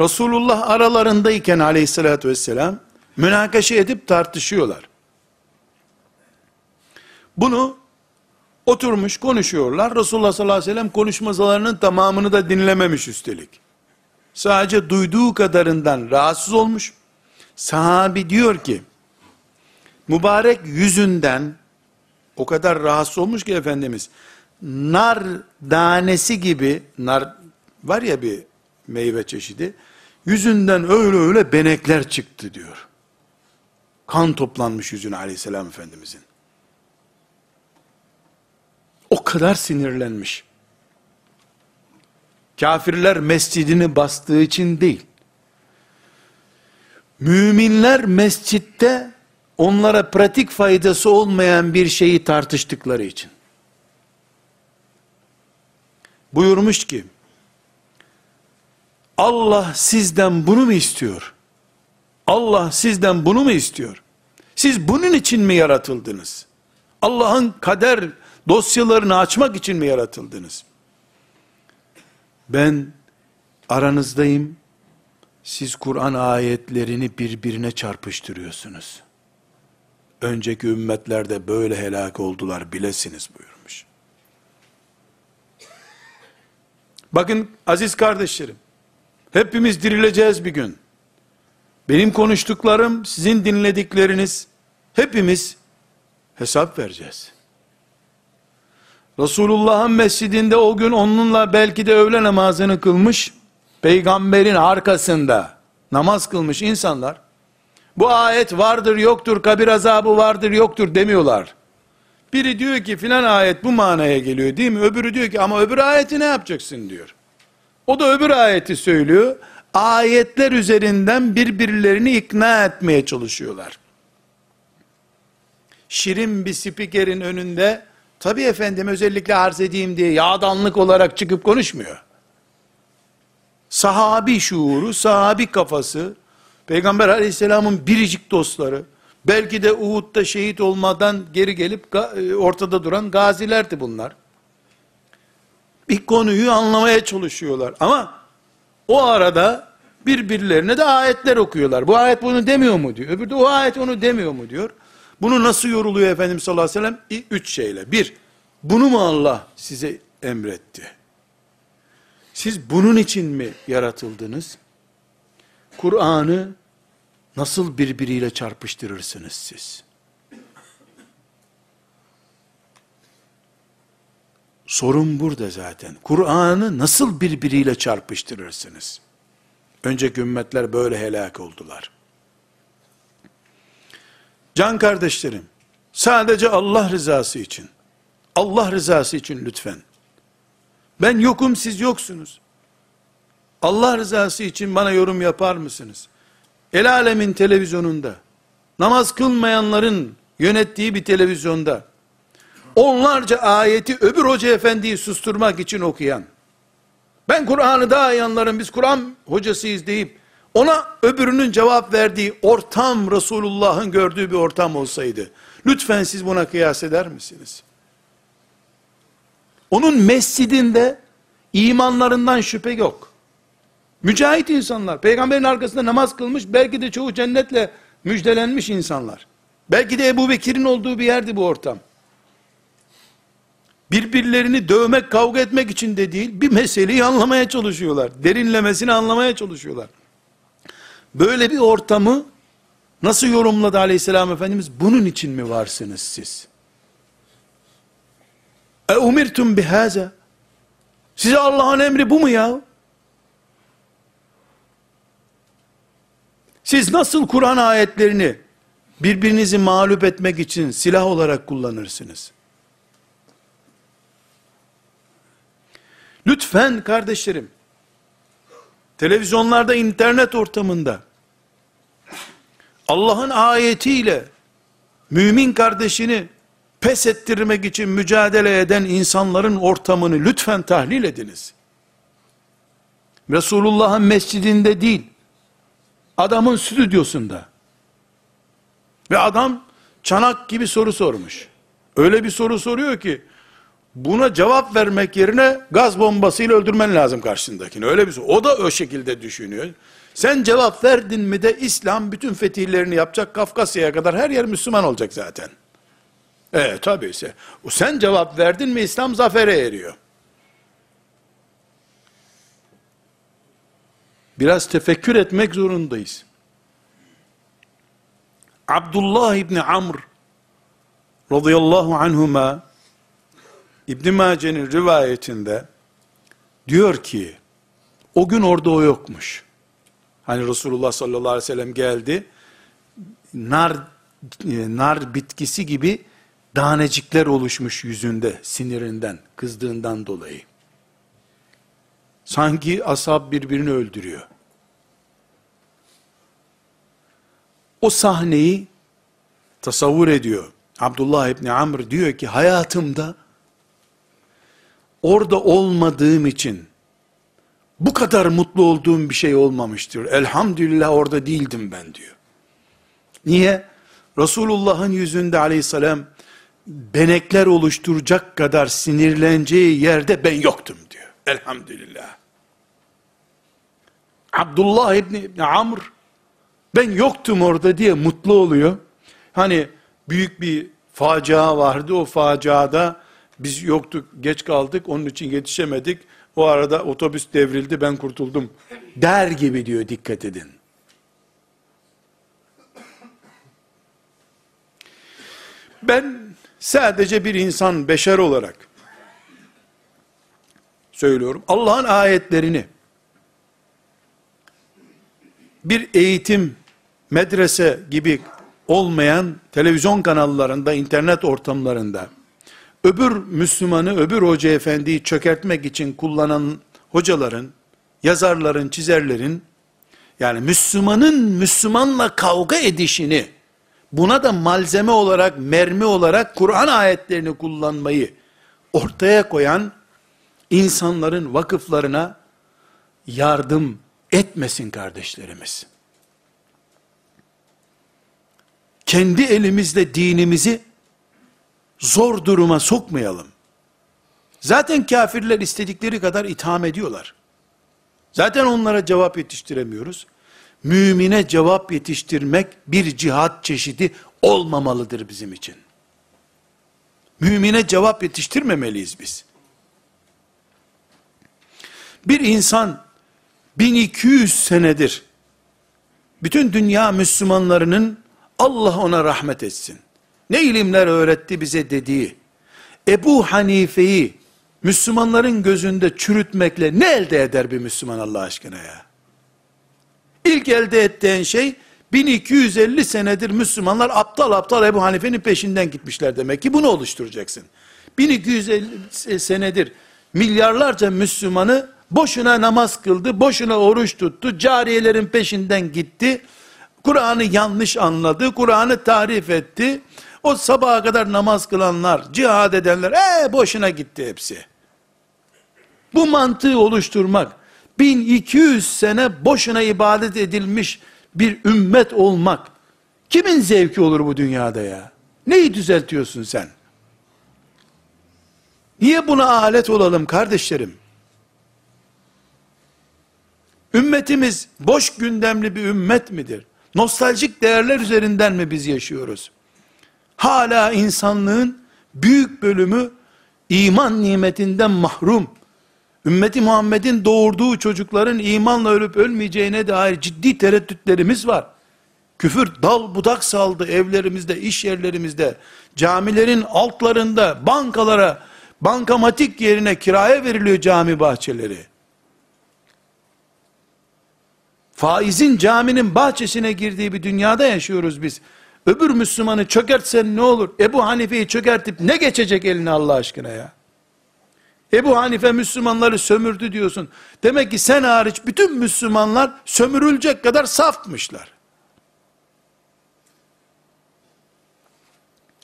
Speaker 1: Resulullah aralarındayken aleyhissalatü vesselam münakaşa edip tartışıyorlar. Bunu oturmuş konuşuyorlar. Resulullah sallallahu aleyhi ve sellem konuşmalarının tamamını da dinlememiş üstelik. Sadece duyduğu kadarından rahatsız olmuş. Sahabi diyor ki, mübarek yüzünden o kadar rahatsız olmuş ki Efendimiz, nar tanesi gibi, nar var ya bir meyve çeşidi, yüzünden öyle öyle benekler çıktı diyor. Kan toplanmış yüzüne aleyhisselam efendimizin. O kadar sinirlenmiş. Kafirler mescidini bastığı için değil. Müminler mescitte onlara pratik faydası olmayan bir şeyi tartıştıkları için. Buyurmuş ki, Allah sizden bunu mu istiyor? Allah sizden bunu mu istiyor? Siz bunun için mi yaratıldınız? Allah'ın kader dosyalarını açmak için mi yaratıldınız? Ben aranızdayım. Siz Kur'an ayetlerini birbirine çarpıştırıyorsunuz. Önceki ümmetlerde böyle helak oldular bilesiniz buyurmuş. Bakın aziz kardeşlerim, hepimiz dirileceğiz bir gün. Benim konuştuklarım, sizin dinledikleriniz, hepimiz hesap vereceğiz. Resulullah'ın mescidinde o gün onunla belki de öğle namazını kılmış, peygamberin arkasında namaz kılmış insanlar, bu ayet vardır yoktur, kabir azabı vardır yoktur demiyorlar. Biri diyor ki filan ayet bu manaya geliyor değil mi? Öbürü diyor ki ama öbür ayeti ne yapacaksın diyor. O da öbür ayeti söylüyor. Ayetler üzerinden birbirlerini ikna etmeye çalışıyorlar. Şirin bir spikerin önünde tabi efendim özellikle arz edeyim diye yağdanlık olarak çıkıp konuşmuyor. Sahabi şuuru, sahabi kafası, Peygamber aleyhisselamın biricik dostları, belki de Uhud'da şehit olmadan geri gelip e, ortada duran gazilerdi bunlar. Bir konuyu anlamaya çalışıyorlar ama o arada birbirlerine de ayetler okuyorlar. Bu ayet bunu demiyor mu diyor. Öbürü de o ayet onu demiyor mu diyor. Bunu nasıl yoruluyor Efendimiz sallallahu aleyhi ve sellem? Üç şeyle. Bir, bunu mu Allah size emretti? Siz bunun için mi yaratıldınız? Kur'an'ı nasıl birbiriyle çarpıştırırsınız siz? Sorun burada zaten. Kur'an'ı nasıl birbiriyle çarpıştırırsınız? Önceki ümmetler böyle helak oldular. Can kardeşlerim, sadece Allah rızası için, Allah rızası için lütfen, ben yokum siz yoksunuz. Allah rızası için bana yorum yapar mısınız? El alemin televizyonunda, namaz kılmayanların yönettiği bir televizyonda, onlarca ayeti öbür hoca efendiyi susturmak için okuyan, ben Kur'an'ı daha iyi anlarım, biz Kur'an hocasıyız deyip, ona öbürünün cevap verdiği ortam Resulullah'ın gördüğü bir ortam olsaydı, lütfen siz buna kıyas eder misiniz? Onun mescidinde imanlarından şüphe yok. Mücahit insanlar, peygamberin arkasında namaz kılmış, belki de çoğu cennetle müjdelenmiş insanlar. Belki de Ebu Bekir'in olduğu bir yerdi bu ortam. Birbirlerini dövmek, kavga etmek için de değil, bir meseleyi anlamaya çalışıyorlar. Derinlemesini anlamaya çalışıyorlar. Böyle bir ortamı nasıl yorumladı aleyhisselam efendimiz? Bunun için mi varsınız siz? E umirtum bihaza. Size Allah'ın emri bu mu ya? Siz nasıl Kur'an ayetlerini birbirinizi mağlup etmek için silah olarak kullanırsınız? Lütfen kardeşlerim, televizyonlarda, internet ortamında, Allah'ın ayetiyle, mümin kardeşini pes ettirmek için mücadele eden insanların ortamını lütfen tahlil ediniz. Resulullah'ın mescidinde değil, adamın stüdyosunda. Ve adam çanak gibi soru sormuş. Öyle bir soru soruyor ki, buna cevap vermek yerine gaz bombasıyla öldürmen lazım karşındakini. Öyle bir. O da o şekilde düşünüyor. Sen cevap verdin mi de İslam bütün fetihlerini yapacak, Kafkasya'ya kadar her yer Müslüman olacak zaten. Evet tabi ise. Sen cevap verdin mi İslam zafere eriyor. Biraz tefekkür etmek zorundayız. Abdullah İbni Amr radıyallahu anhuma İbn Mace'nin rivayetinde diyor ki o gün orada o yokmuş. Hani Resulullah sallallahu aleyhi ve sellem geldi. Nar e, nar bitkisi gibi tanecikler oluşmuş yüzünde sinirinden, kızdığından dolayı. Sanki asab birbirini öldürüyor. O sahneyi tasavvur ediyor. Abdullah İbni Amr diyor ki hayatımda orada olmadığım için bu kadar mutlu olduğum bir şey olmamıştır. Elhamdülillah orada değildim ben diyor. Niye? Resulullah'ın yüzünde aleyhisselam benekler oluşturacak kadar sinirleneceği yerde ben yoktum diyor. Elhamdülillah. Abdullah İbni, Amr ben yoktum orada diye mutlu oluyor. Hani büyük bir facia vardı o faciada biz yoktuk geç kaldık onun için yetişemedik. O arada otobüs devrildi ben kurtuldum der gibi diyor dikkat edin. Ben sadece bir insan beşer olarak söylüyorum. Allah'ın ayetlerini bir eğitim, medrese gibi olmayan televizyon kanallarında, internet ortamlarında öbür Müslümanı, öbür hoca efendiyi çökertmek için kullanan hocaların, yazarların, çizerlerin yani Müslümanın Müslümanla kavga edişini buna da malzeme olarak, mermi olarak Kur'an ayetlerini kullanmayı ortaya koyan insanların vakıflarına yardım etmesin kardeşlerimiz. Kendi elimizle dinimizi zor duruma sokmayalım. Zaten kafirler istedikleri kadar itham ediyorlar. Zaten onlara cevap yetiştiremiyoruz. Mümine cevap yetiştirmek bir cihat çeşidi olmamalıdır bizim için. Mümine cevap yetiştirmemeliyiz biz. Bir insan 1200 senedir bütün dünya Müslümanlarının Allah ona rahmet etsin. Ne ilimler öğretti bize dediği Ebu Hanife'yi Müslümanların gözünde çürütmekle ne elde eder bir Müslüman Allah aşkına ya? İlk elde ettiğin şey 1250 senedir Müslümanlar aptal aptal Ebu Hanife'nin peşinden gitmişler demek ki bunu oluşturacaksın. 1250 senedir milyarlarca Müslümanı boşuna namaz kıldı, boşuna oruç tuttu, cariyelerin peşinden gitti, Kur'an'ı yanlış anladı, Kur'an'ı tarif etti, o sabaha kadar namaz kılanlar, cihad edenler, ee boşuna gitti hepsi. Bu mantığı oluşturmak, 1200 sene boşuna ibadet edilmiş bir ümmet olmak, kimin zevki olur bu dünyada ya? Neyi düzeltiyorsun sen? Niye buna alet olalım kardeşlerim? Ümmetimiz boş gündemli bir ümmet midir? Nostaljik değerler üzerinden mi biz yaşıyoruz? Hala insanlığın büyük bölümü iman nimetinden mahrum. Ümmeti Muhammed'in doğurduğu çocukların imanla ölüp ölmeyeceğine dair ciddi tereddütlerimiz var. Küfür dal budak saldı evlerimizde, iş yerlerimizde, camilerin altlarında, bankalara, bankamatik yerine kiraya veriliyor cami bahçeleri. Faizin caminin bahçesine girdiği bir dünyada yaşıyoruz biz. Öbür Müslümanı çökertsen ne olur? Ebu Hanife'yi çökertip ne geçecek eline Allah aşkına ya? Ebu Hanife Müslümanları sömürdü diyorsun. Demek ki sen hariç bütün Müslümanlar sömürülecek kadar safmışlar.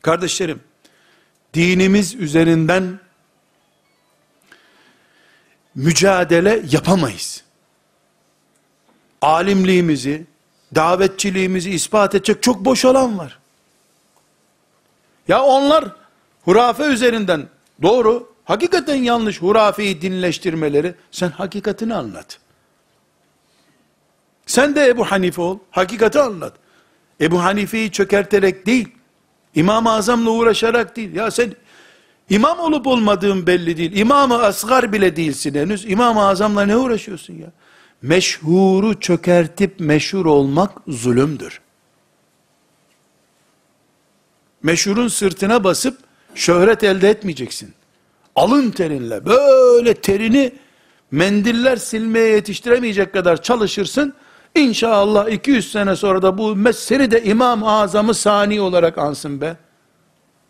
Speaker 1: Kardeşlerim, dinimiz üzerinden mücadele yapamayız. Alimliğimizi, davetçiliğimizi ispat edecek çok boş alan var. Ya onlar hurafe üzerinden doğru, hakikaten yanlış hurafeyi dinleştirmeleri, sen hakikatini anlat. Sen de Ebu Hanife ol, hakikati anlat. Ebu Hanife'yi çökerterek değil, İmam-ı Azam'la uğraşarak değil. Ya sen imam olup olmadığın belli değil. İmam-ı Asgar bile değilsin henüz. İmam-ı Azam'la ne uğraşıyorsun ya? Meşhuru çökertip meşhur olmak zulümdür. Meşhurun sırtına basıp şöhret elde etmeyeceksin. Alın terinle böyle terini mendiller silmeye yetiştiremeyecek kadar çalışırsın. İnşallah 200 sene sonra da bu ümmet seni de İmam-ı Azam'ı sani olarak ansın be.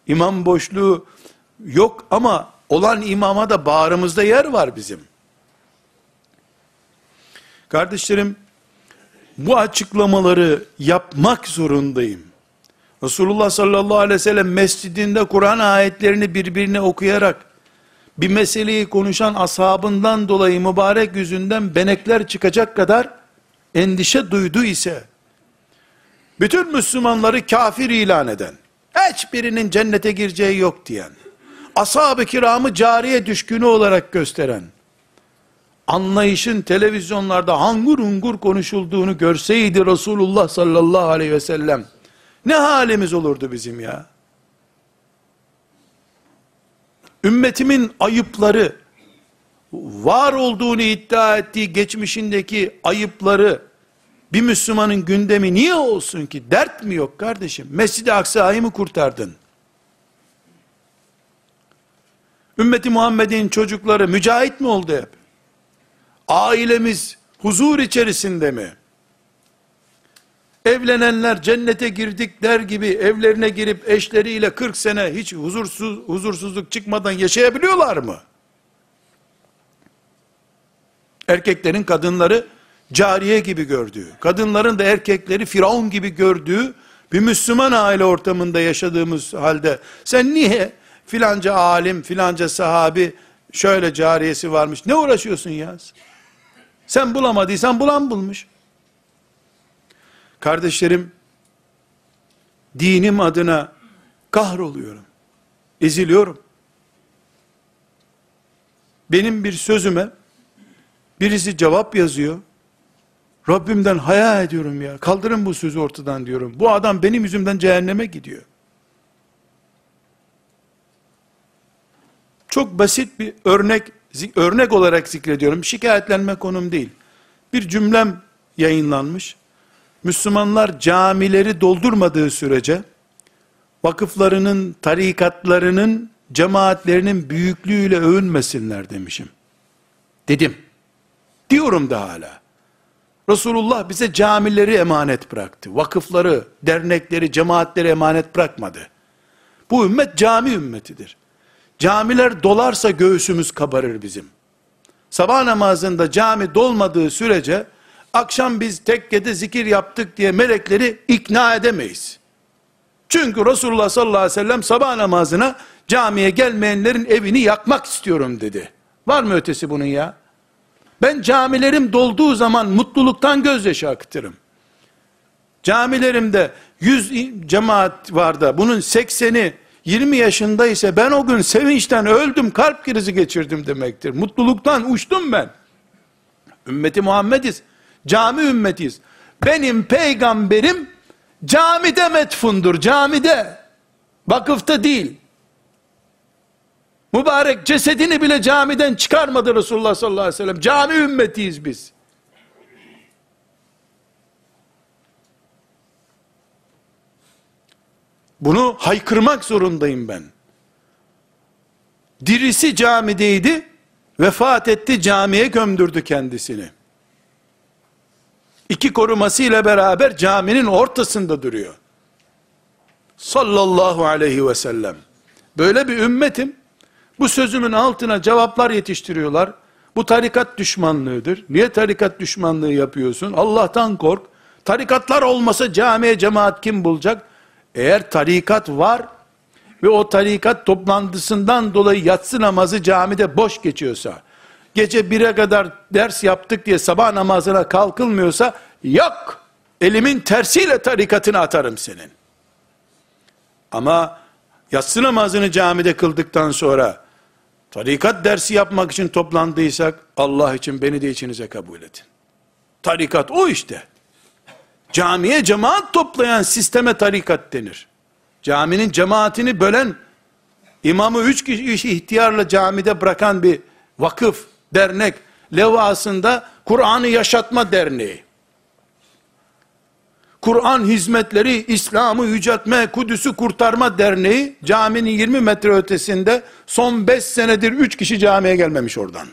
Speaker 1: İmam boşluğu yok ama olan imama da bağrımızda yer var bizim. Kardeşlerim, bu açıklamaları yapmak zorundayım. Resulullah sallallahu aleyhi ve sellem mescidinde Kur'an ayetlerini birbirine okuyarak bir meseleyi konuşan ashabından dolayı mübarek yüzünden benekler çıkacak kadar endişe duydu ise bütün Müslümanları kafir ilan eden, hiçbirinin cennete gireceği yok diyen, ashab-ı kiramı cariye düşkünü olarak gösteren, anlayışın televizyonlarda hangur hungur konuşulduğunu görseydi Resulullah sallallahu aleyhi ve sellem, ne halimiz olurdu bizim ya? Ümmetimin ayıpları, var olduğunu iddia ettiği geçmişindeki ayıpları, bir Müslümanın gündemi niye olsun ki? Dert mi yok kardeşim? Mescid-i Aksa'yı mı kurtardın? Ümmeti Muhammed'in çocukları mücahit mi oldu hep? Ailemiz huzur içerisinde mi? Evlenenler cennete girdik der gibi evlerine girip eşleriyle 40 sene hiç huzursuz, huzursuzluk çıkmadan yaşayabiliyorlar mı? Erkeklerin kadınları cariye gibi gördüğü, kadınların da erkekleri firavun gibi gördüğü bir Müslüman aile ortamında yaşadığımız halde sen niye filanca alim, filanca sahabi şöyle cariyesi varmış ne uğraşıyorsun ya? Sen bulamadıysan bulan bulmuş. Kardeşlerim, dinim adına kahroluyorum. Eziliyorum. Benim bir sözüme birisi cevap yazıyor. Rabbimden haya ediyorum ya. Kaldırın bu sözü ortadan diyorum. Bu adam benim yüzümden cehenneme gidiyor. Çok basit bir örnek örnek olarak zikrediyorum. Şikayetlenme konum değil. Bir cümlem yayınlanmış. Müslümanlar camileri doldurmadığı sürece vakıflarının, tarikatlarının, cemaatlerinin büyüklüğüyle övünmesinler demişim. Dedim. Diyorum da hala. Resulullah bize camileri emanet bıraktı. Vakıfları, dernekleri, cemaatleri emanet bırakmadı. Bu ümmet cami ümmetidir. Camiler dolarsa göğsümüz kabarır bizim. Sabah namazında cami dolmadığı sürece akşam biz tekkede zikir yaptık diye melekleri ikna edemeyiz. Çünkü Resulullah sallallahu aleyhi ve sellem sabah namazına camiye gelmeyenlerin evini yakmak istiyorum dedi. Var mı ötesi bunun ya? Ben camilerim dolduğu zaman mutluluktan gözyaşı akıtırım. Camilerimde 100 cemaat var da bunun 80'i 20 yaşında ise ben o gün sevinçten öldüm, kalp krizi geçirdim demektir. Mutluluktan uçtum ben. Ümmeti Muhammediz. Cami ümmetiyiz. Benim peygamberim camide metfundur, camide. Vakıfta değil. Mübarek cesedini bile camiden çıkarmadı Resulullah sallallahu aleyhi ve sellem. Cami ümmetiyiz biz. Bunu haykırmak zorundayım ben. Dirisi camideydi, vefat etti camiye gömdürdü kendisini. İki korumasıyla beraber caminin ortasında duruyor. Sallallahu aleyhi ve sellem. Böyle bir ümmetim. Bu sözümün altına cevaplar yetiştiriyorlar. Bu tarikat düşmanlığıdır. Niye tarikat düşmanlığı yapıyorsun? Allah'tan kork. Tarikatlar olmasa camiye cemaat kim bulacak? Eğer tarikat var ve o tarikat toplantısından dolayı yatsı namazı camide boş geçiyorsa, gece bire kadar ders yaptık diye sabah namazına kalkılmıyorsa, yok, elimin tersiyle tarikatını atarım senin. Ama yatsı namazını camide kıldıktan sonra, tarikat dersi yapmak için toplandıysak, Allah için beni de içinize kabul edin. Tarikat o işte. Camiye cemaat toplayan sisteme tarikat denir. Caminin cemaatini bölen, imamı üç kişi ihtiyarla camide bırakan bir vakıf, dernek, levasında Kur'an'ı yaşatma derneği. Kur'an hizmetleri, İslam'ı yüceltme, Kudüs'ü kurtarma derneği, caminin 20 metre ötesinde son 5 senedir 3 kişi camiye gelmemiş oradan.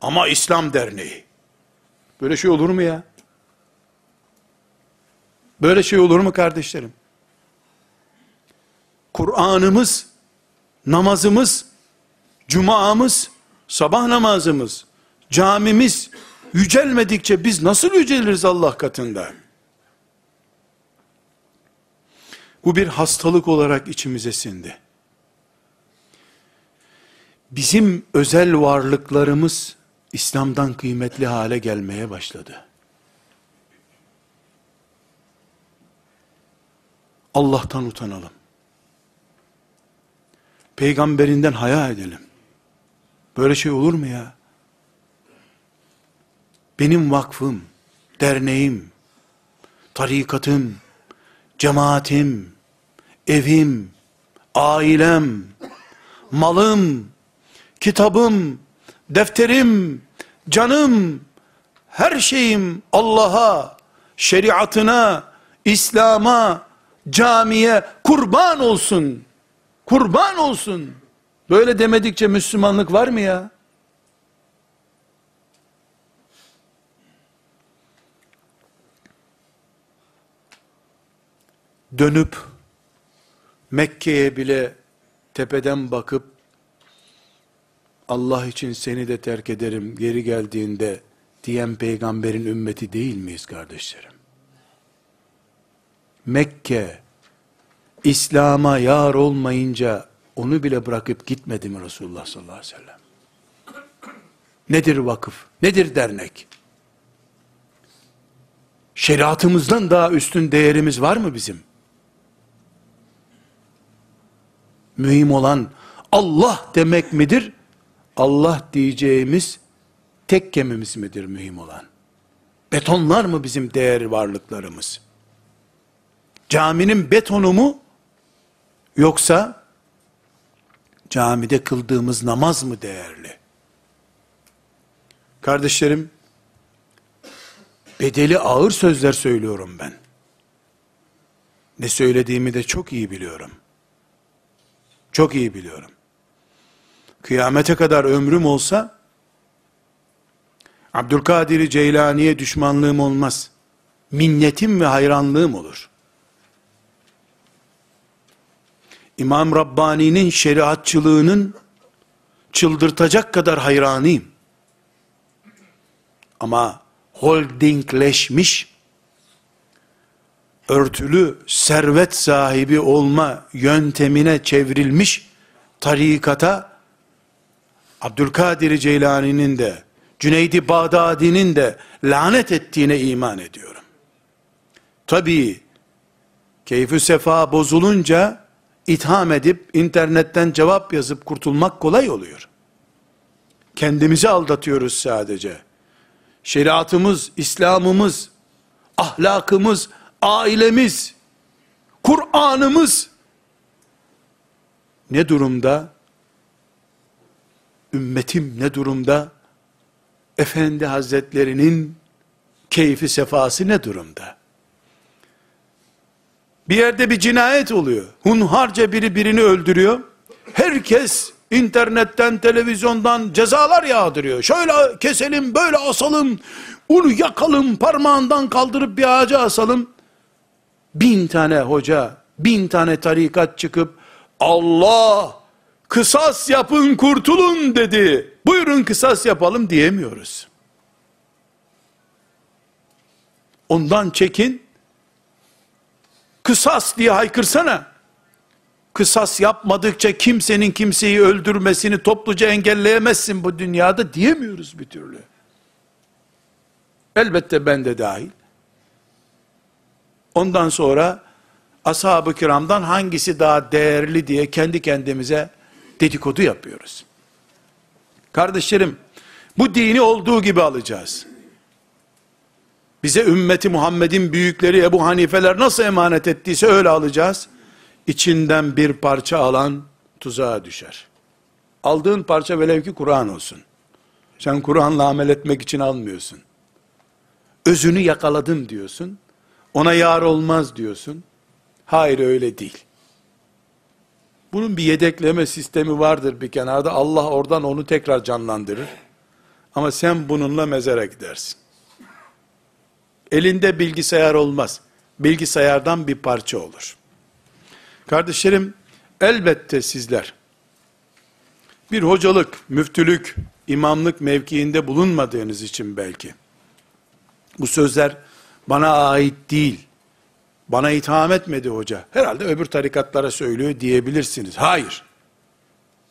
Speaker 1: Ama İslam derneği. Böyle şey olur mu ya? Böyle şey olur mu kardeşlerim? Kur'an'ımız, namazımız, cumamız, sabah namazımız, camimiz yücelmedikçe biz nasıl yüceliriz Allah katında? Bu bir hastalık olarak içimize sindi. Bizim özel varlıklarımız İslam'dan kıymetli hale gelmeye başladı. Allah'tan utanalım. Peygamberinden haya edelim. Böyle şey olur mu ya? Benim vakfım, derneğim, tarikatım, cemaatim, evim, ailem, malım, kitabım, defterim, canım, her şeyim Allah'a, şeriatına, İslam'a, camiye kurban olsun. Kurban olsun. Böyle demedikçe Müslümanlık var mı ya? Dönüp Mekke'ye bile tepeden bakıp Allah için seni de terk ederim geri geldiğinde diyen peygamberin ümmeti değil miyiz kardeşlerim? Mekke İslam'a yar olmayınca onu bile bırakıp gitmedi mi Resulullah sallallahu aleyhi ve sellem? Nedir vakıf? Nedir dernek? Şeriatımızdan daha üstün değerimiz var mı bizim? Mühim olan Allah demek midir? Allah diyeceğimiz tek kemimiz midir mühim olan? Betonlar mı bizim değer varlıklarımız? Caminin betonu mu? Yoksa camide kıldığımız namaz mı değerli? Kardeşlerim, bedeli ağır sözler söylüyorum ben. Ne söylediğimi de çok iyi biliyorum. Çok iyi biliyorum. Kıyamete kadar ömrüm olsa, Abdülkadir Ceylani'ye düşmanlığım olmaz. Minnetim ve hayranlığım olur. İmam Rabbani'nin şeriatçılığının çıldırtacak kadar hayranıyım. Ama holdingleşmiş, örtülü servet sahibi olma yöntemine çevrilmiş tarikata Abdülkadir Ceylani'nin de Cüneydi Bağdadi'nin de lanet ettiğine iman ediyorum. Tabii keyfü sefa bozulunca itham edip internetten cevap yazıp kurtulmak kolay oluyor. Kendimizi aldatıyoruz sadece. Şeriatımız, İslam'ımız, ahlakımız, ailemiz, Kur'an'ımız ne durumda? Ümmetim ne durumda? Efendi Hazretlerinin keyfi sefası ne durumda? Bir yerde bir cinayet oluyor. Hunharca biri birini öldürüyor. Herkes internetten, televizyondan cezalar yağdırıyor. Şöyle keselim, böyle asalım, onu yakalım, parmağından kaldırıp bir ağaca asalım. Bin tane hoca, bin tane tarikat çıkıp, Allah, kısas yapın kurtulun dedi. Buyurun kısas yapalım diyemiyoruz. Ondan çekin, kısas diye haykırsana. Kısas yapmadıkça kimsenin kimseyi öldürmesini topluca engelleyemezsin bu dünyada diyemiyoruz bir türlü. Elbette ben de dahil. Ondan sonra ashab-ı kiramdan hangisi daha değerli diye kendi kendimize dedikodu yapıyoruz. Kardeşlerim, bu dini olduğu gibi alacağız. Bize ümmeti Muhammed'in büyükleri Ebu Hanifeler nasıl emanet ettiyse öyle alacağız. İçinden bir parça alan tuzağa düşer. Aldığın parça velev ki Kur'an olsun. Sen Kur'an'la amel etmek için almıyorsun. Özünü yakaladım diyorsun. Ona yar olmaz diyorsun. Hayır öyle değil. Bunun bir yedekleme sistemi vardır bir kenarda. Allah oradan onu tekrar canlandırır. Ama sen bununla mezara gidersin. Elinde bilgisayar olmaz. bilgisayardan bir parça olur. Kardeşlerim, elbette sizler, bir hocalık, müftülük, imamlık mevkiinde bulunmadığınız için belki, bu sözler bana ait değil, bana itham etmedi hoca, herhalde öbür tarikatlara söylüyor diyebilirsiniz. Hayır.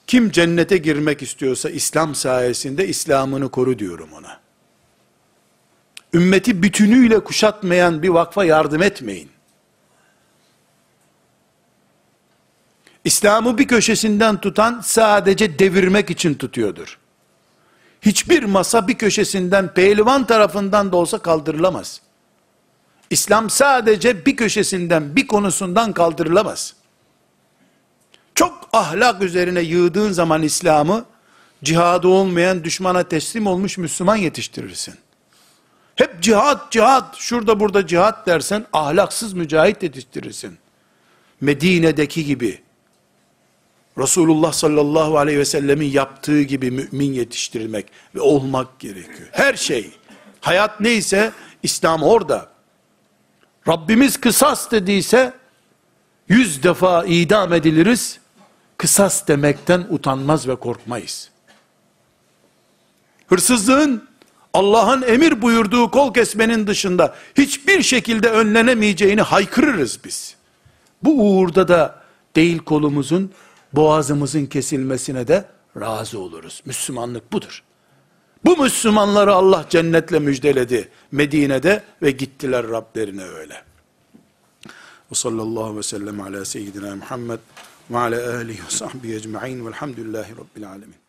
Speaker 1: Kim cennete girmek istiyorsa İslam sayesinde İslam'ını koru diyorum ona. Ümmeti bütünüyle kuşatmayan bir vakfa yardım etmeyin. İslam'ı bir köşesinden tutan sadece devirmek için tutuyordur. Hiçbir masa bir köşesinden pehlivan tarafından da olsa kaldırılamaz. İslam sadece bir köşesinden, bir konusundan kaldırılamaz. Çok ahlak üzerine yığdığın zaman İslam'ı, cihadı olmayan düşmana teslim olmuş Müslüman yetiştirirsin. Hep cihat, cihat, şurada burada cihat dersen, ahlaksız mücahit yetiştirirsin. Medine'deki gibi, Resulullah sallallahu aleyhi ve sellemin yaptığı gibi mümin yetiştirilmek ve olmak gerekiyor. Her şey, hayat neyse, İslam orada. Rabbimiz kısas dediyse, yüz defa idam ediliriz, kısas demekten utanmaz ve korkmayız. Hırsızlığın, Allah'ın emir buyurduğu kol kesmenin dışında, hiçbir şekilde önlenemeyeceğini haykırırız biz. Bu uğurda da değil kolumuzun, boğazımızın kesilmesine de razı oluruz. Müslümanlık budur. Bu Müslümanları Allah cennetle müjdeledi Medine'de ve gittiler Rablerine öyle. Ve sallallahu ve sellem ala seyyidina Muhammed ve ala alihi ve sahbihi ecma'in velhamdülillahi rabbil alemin.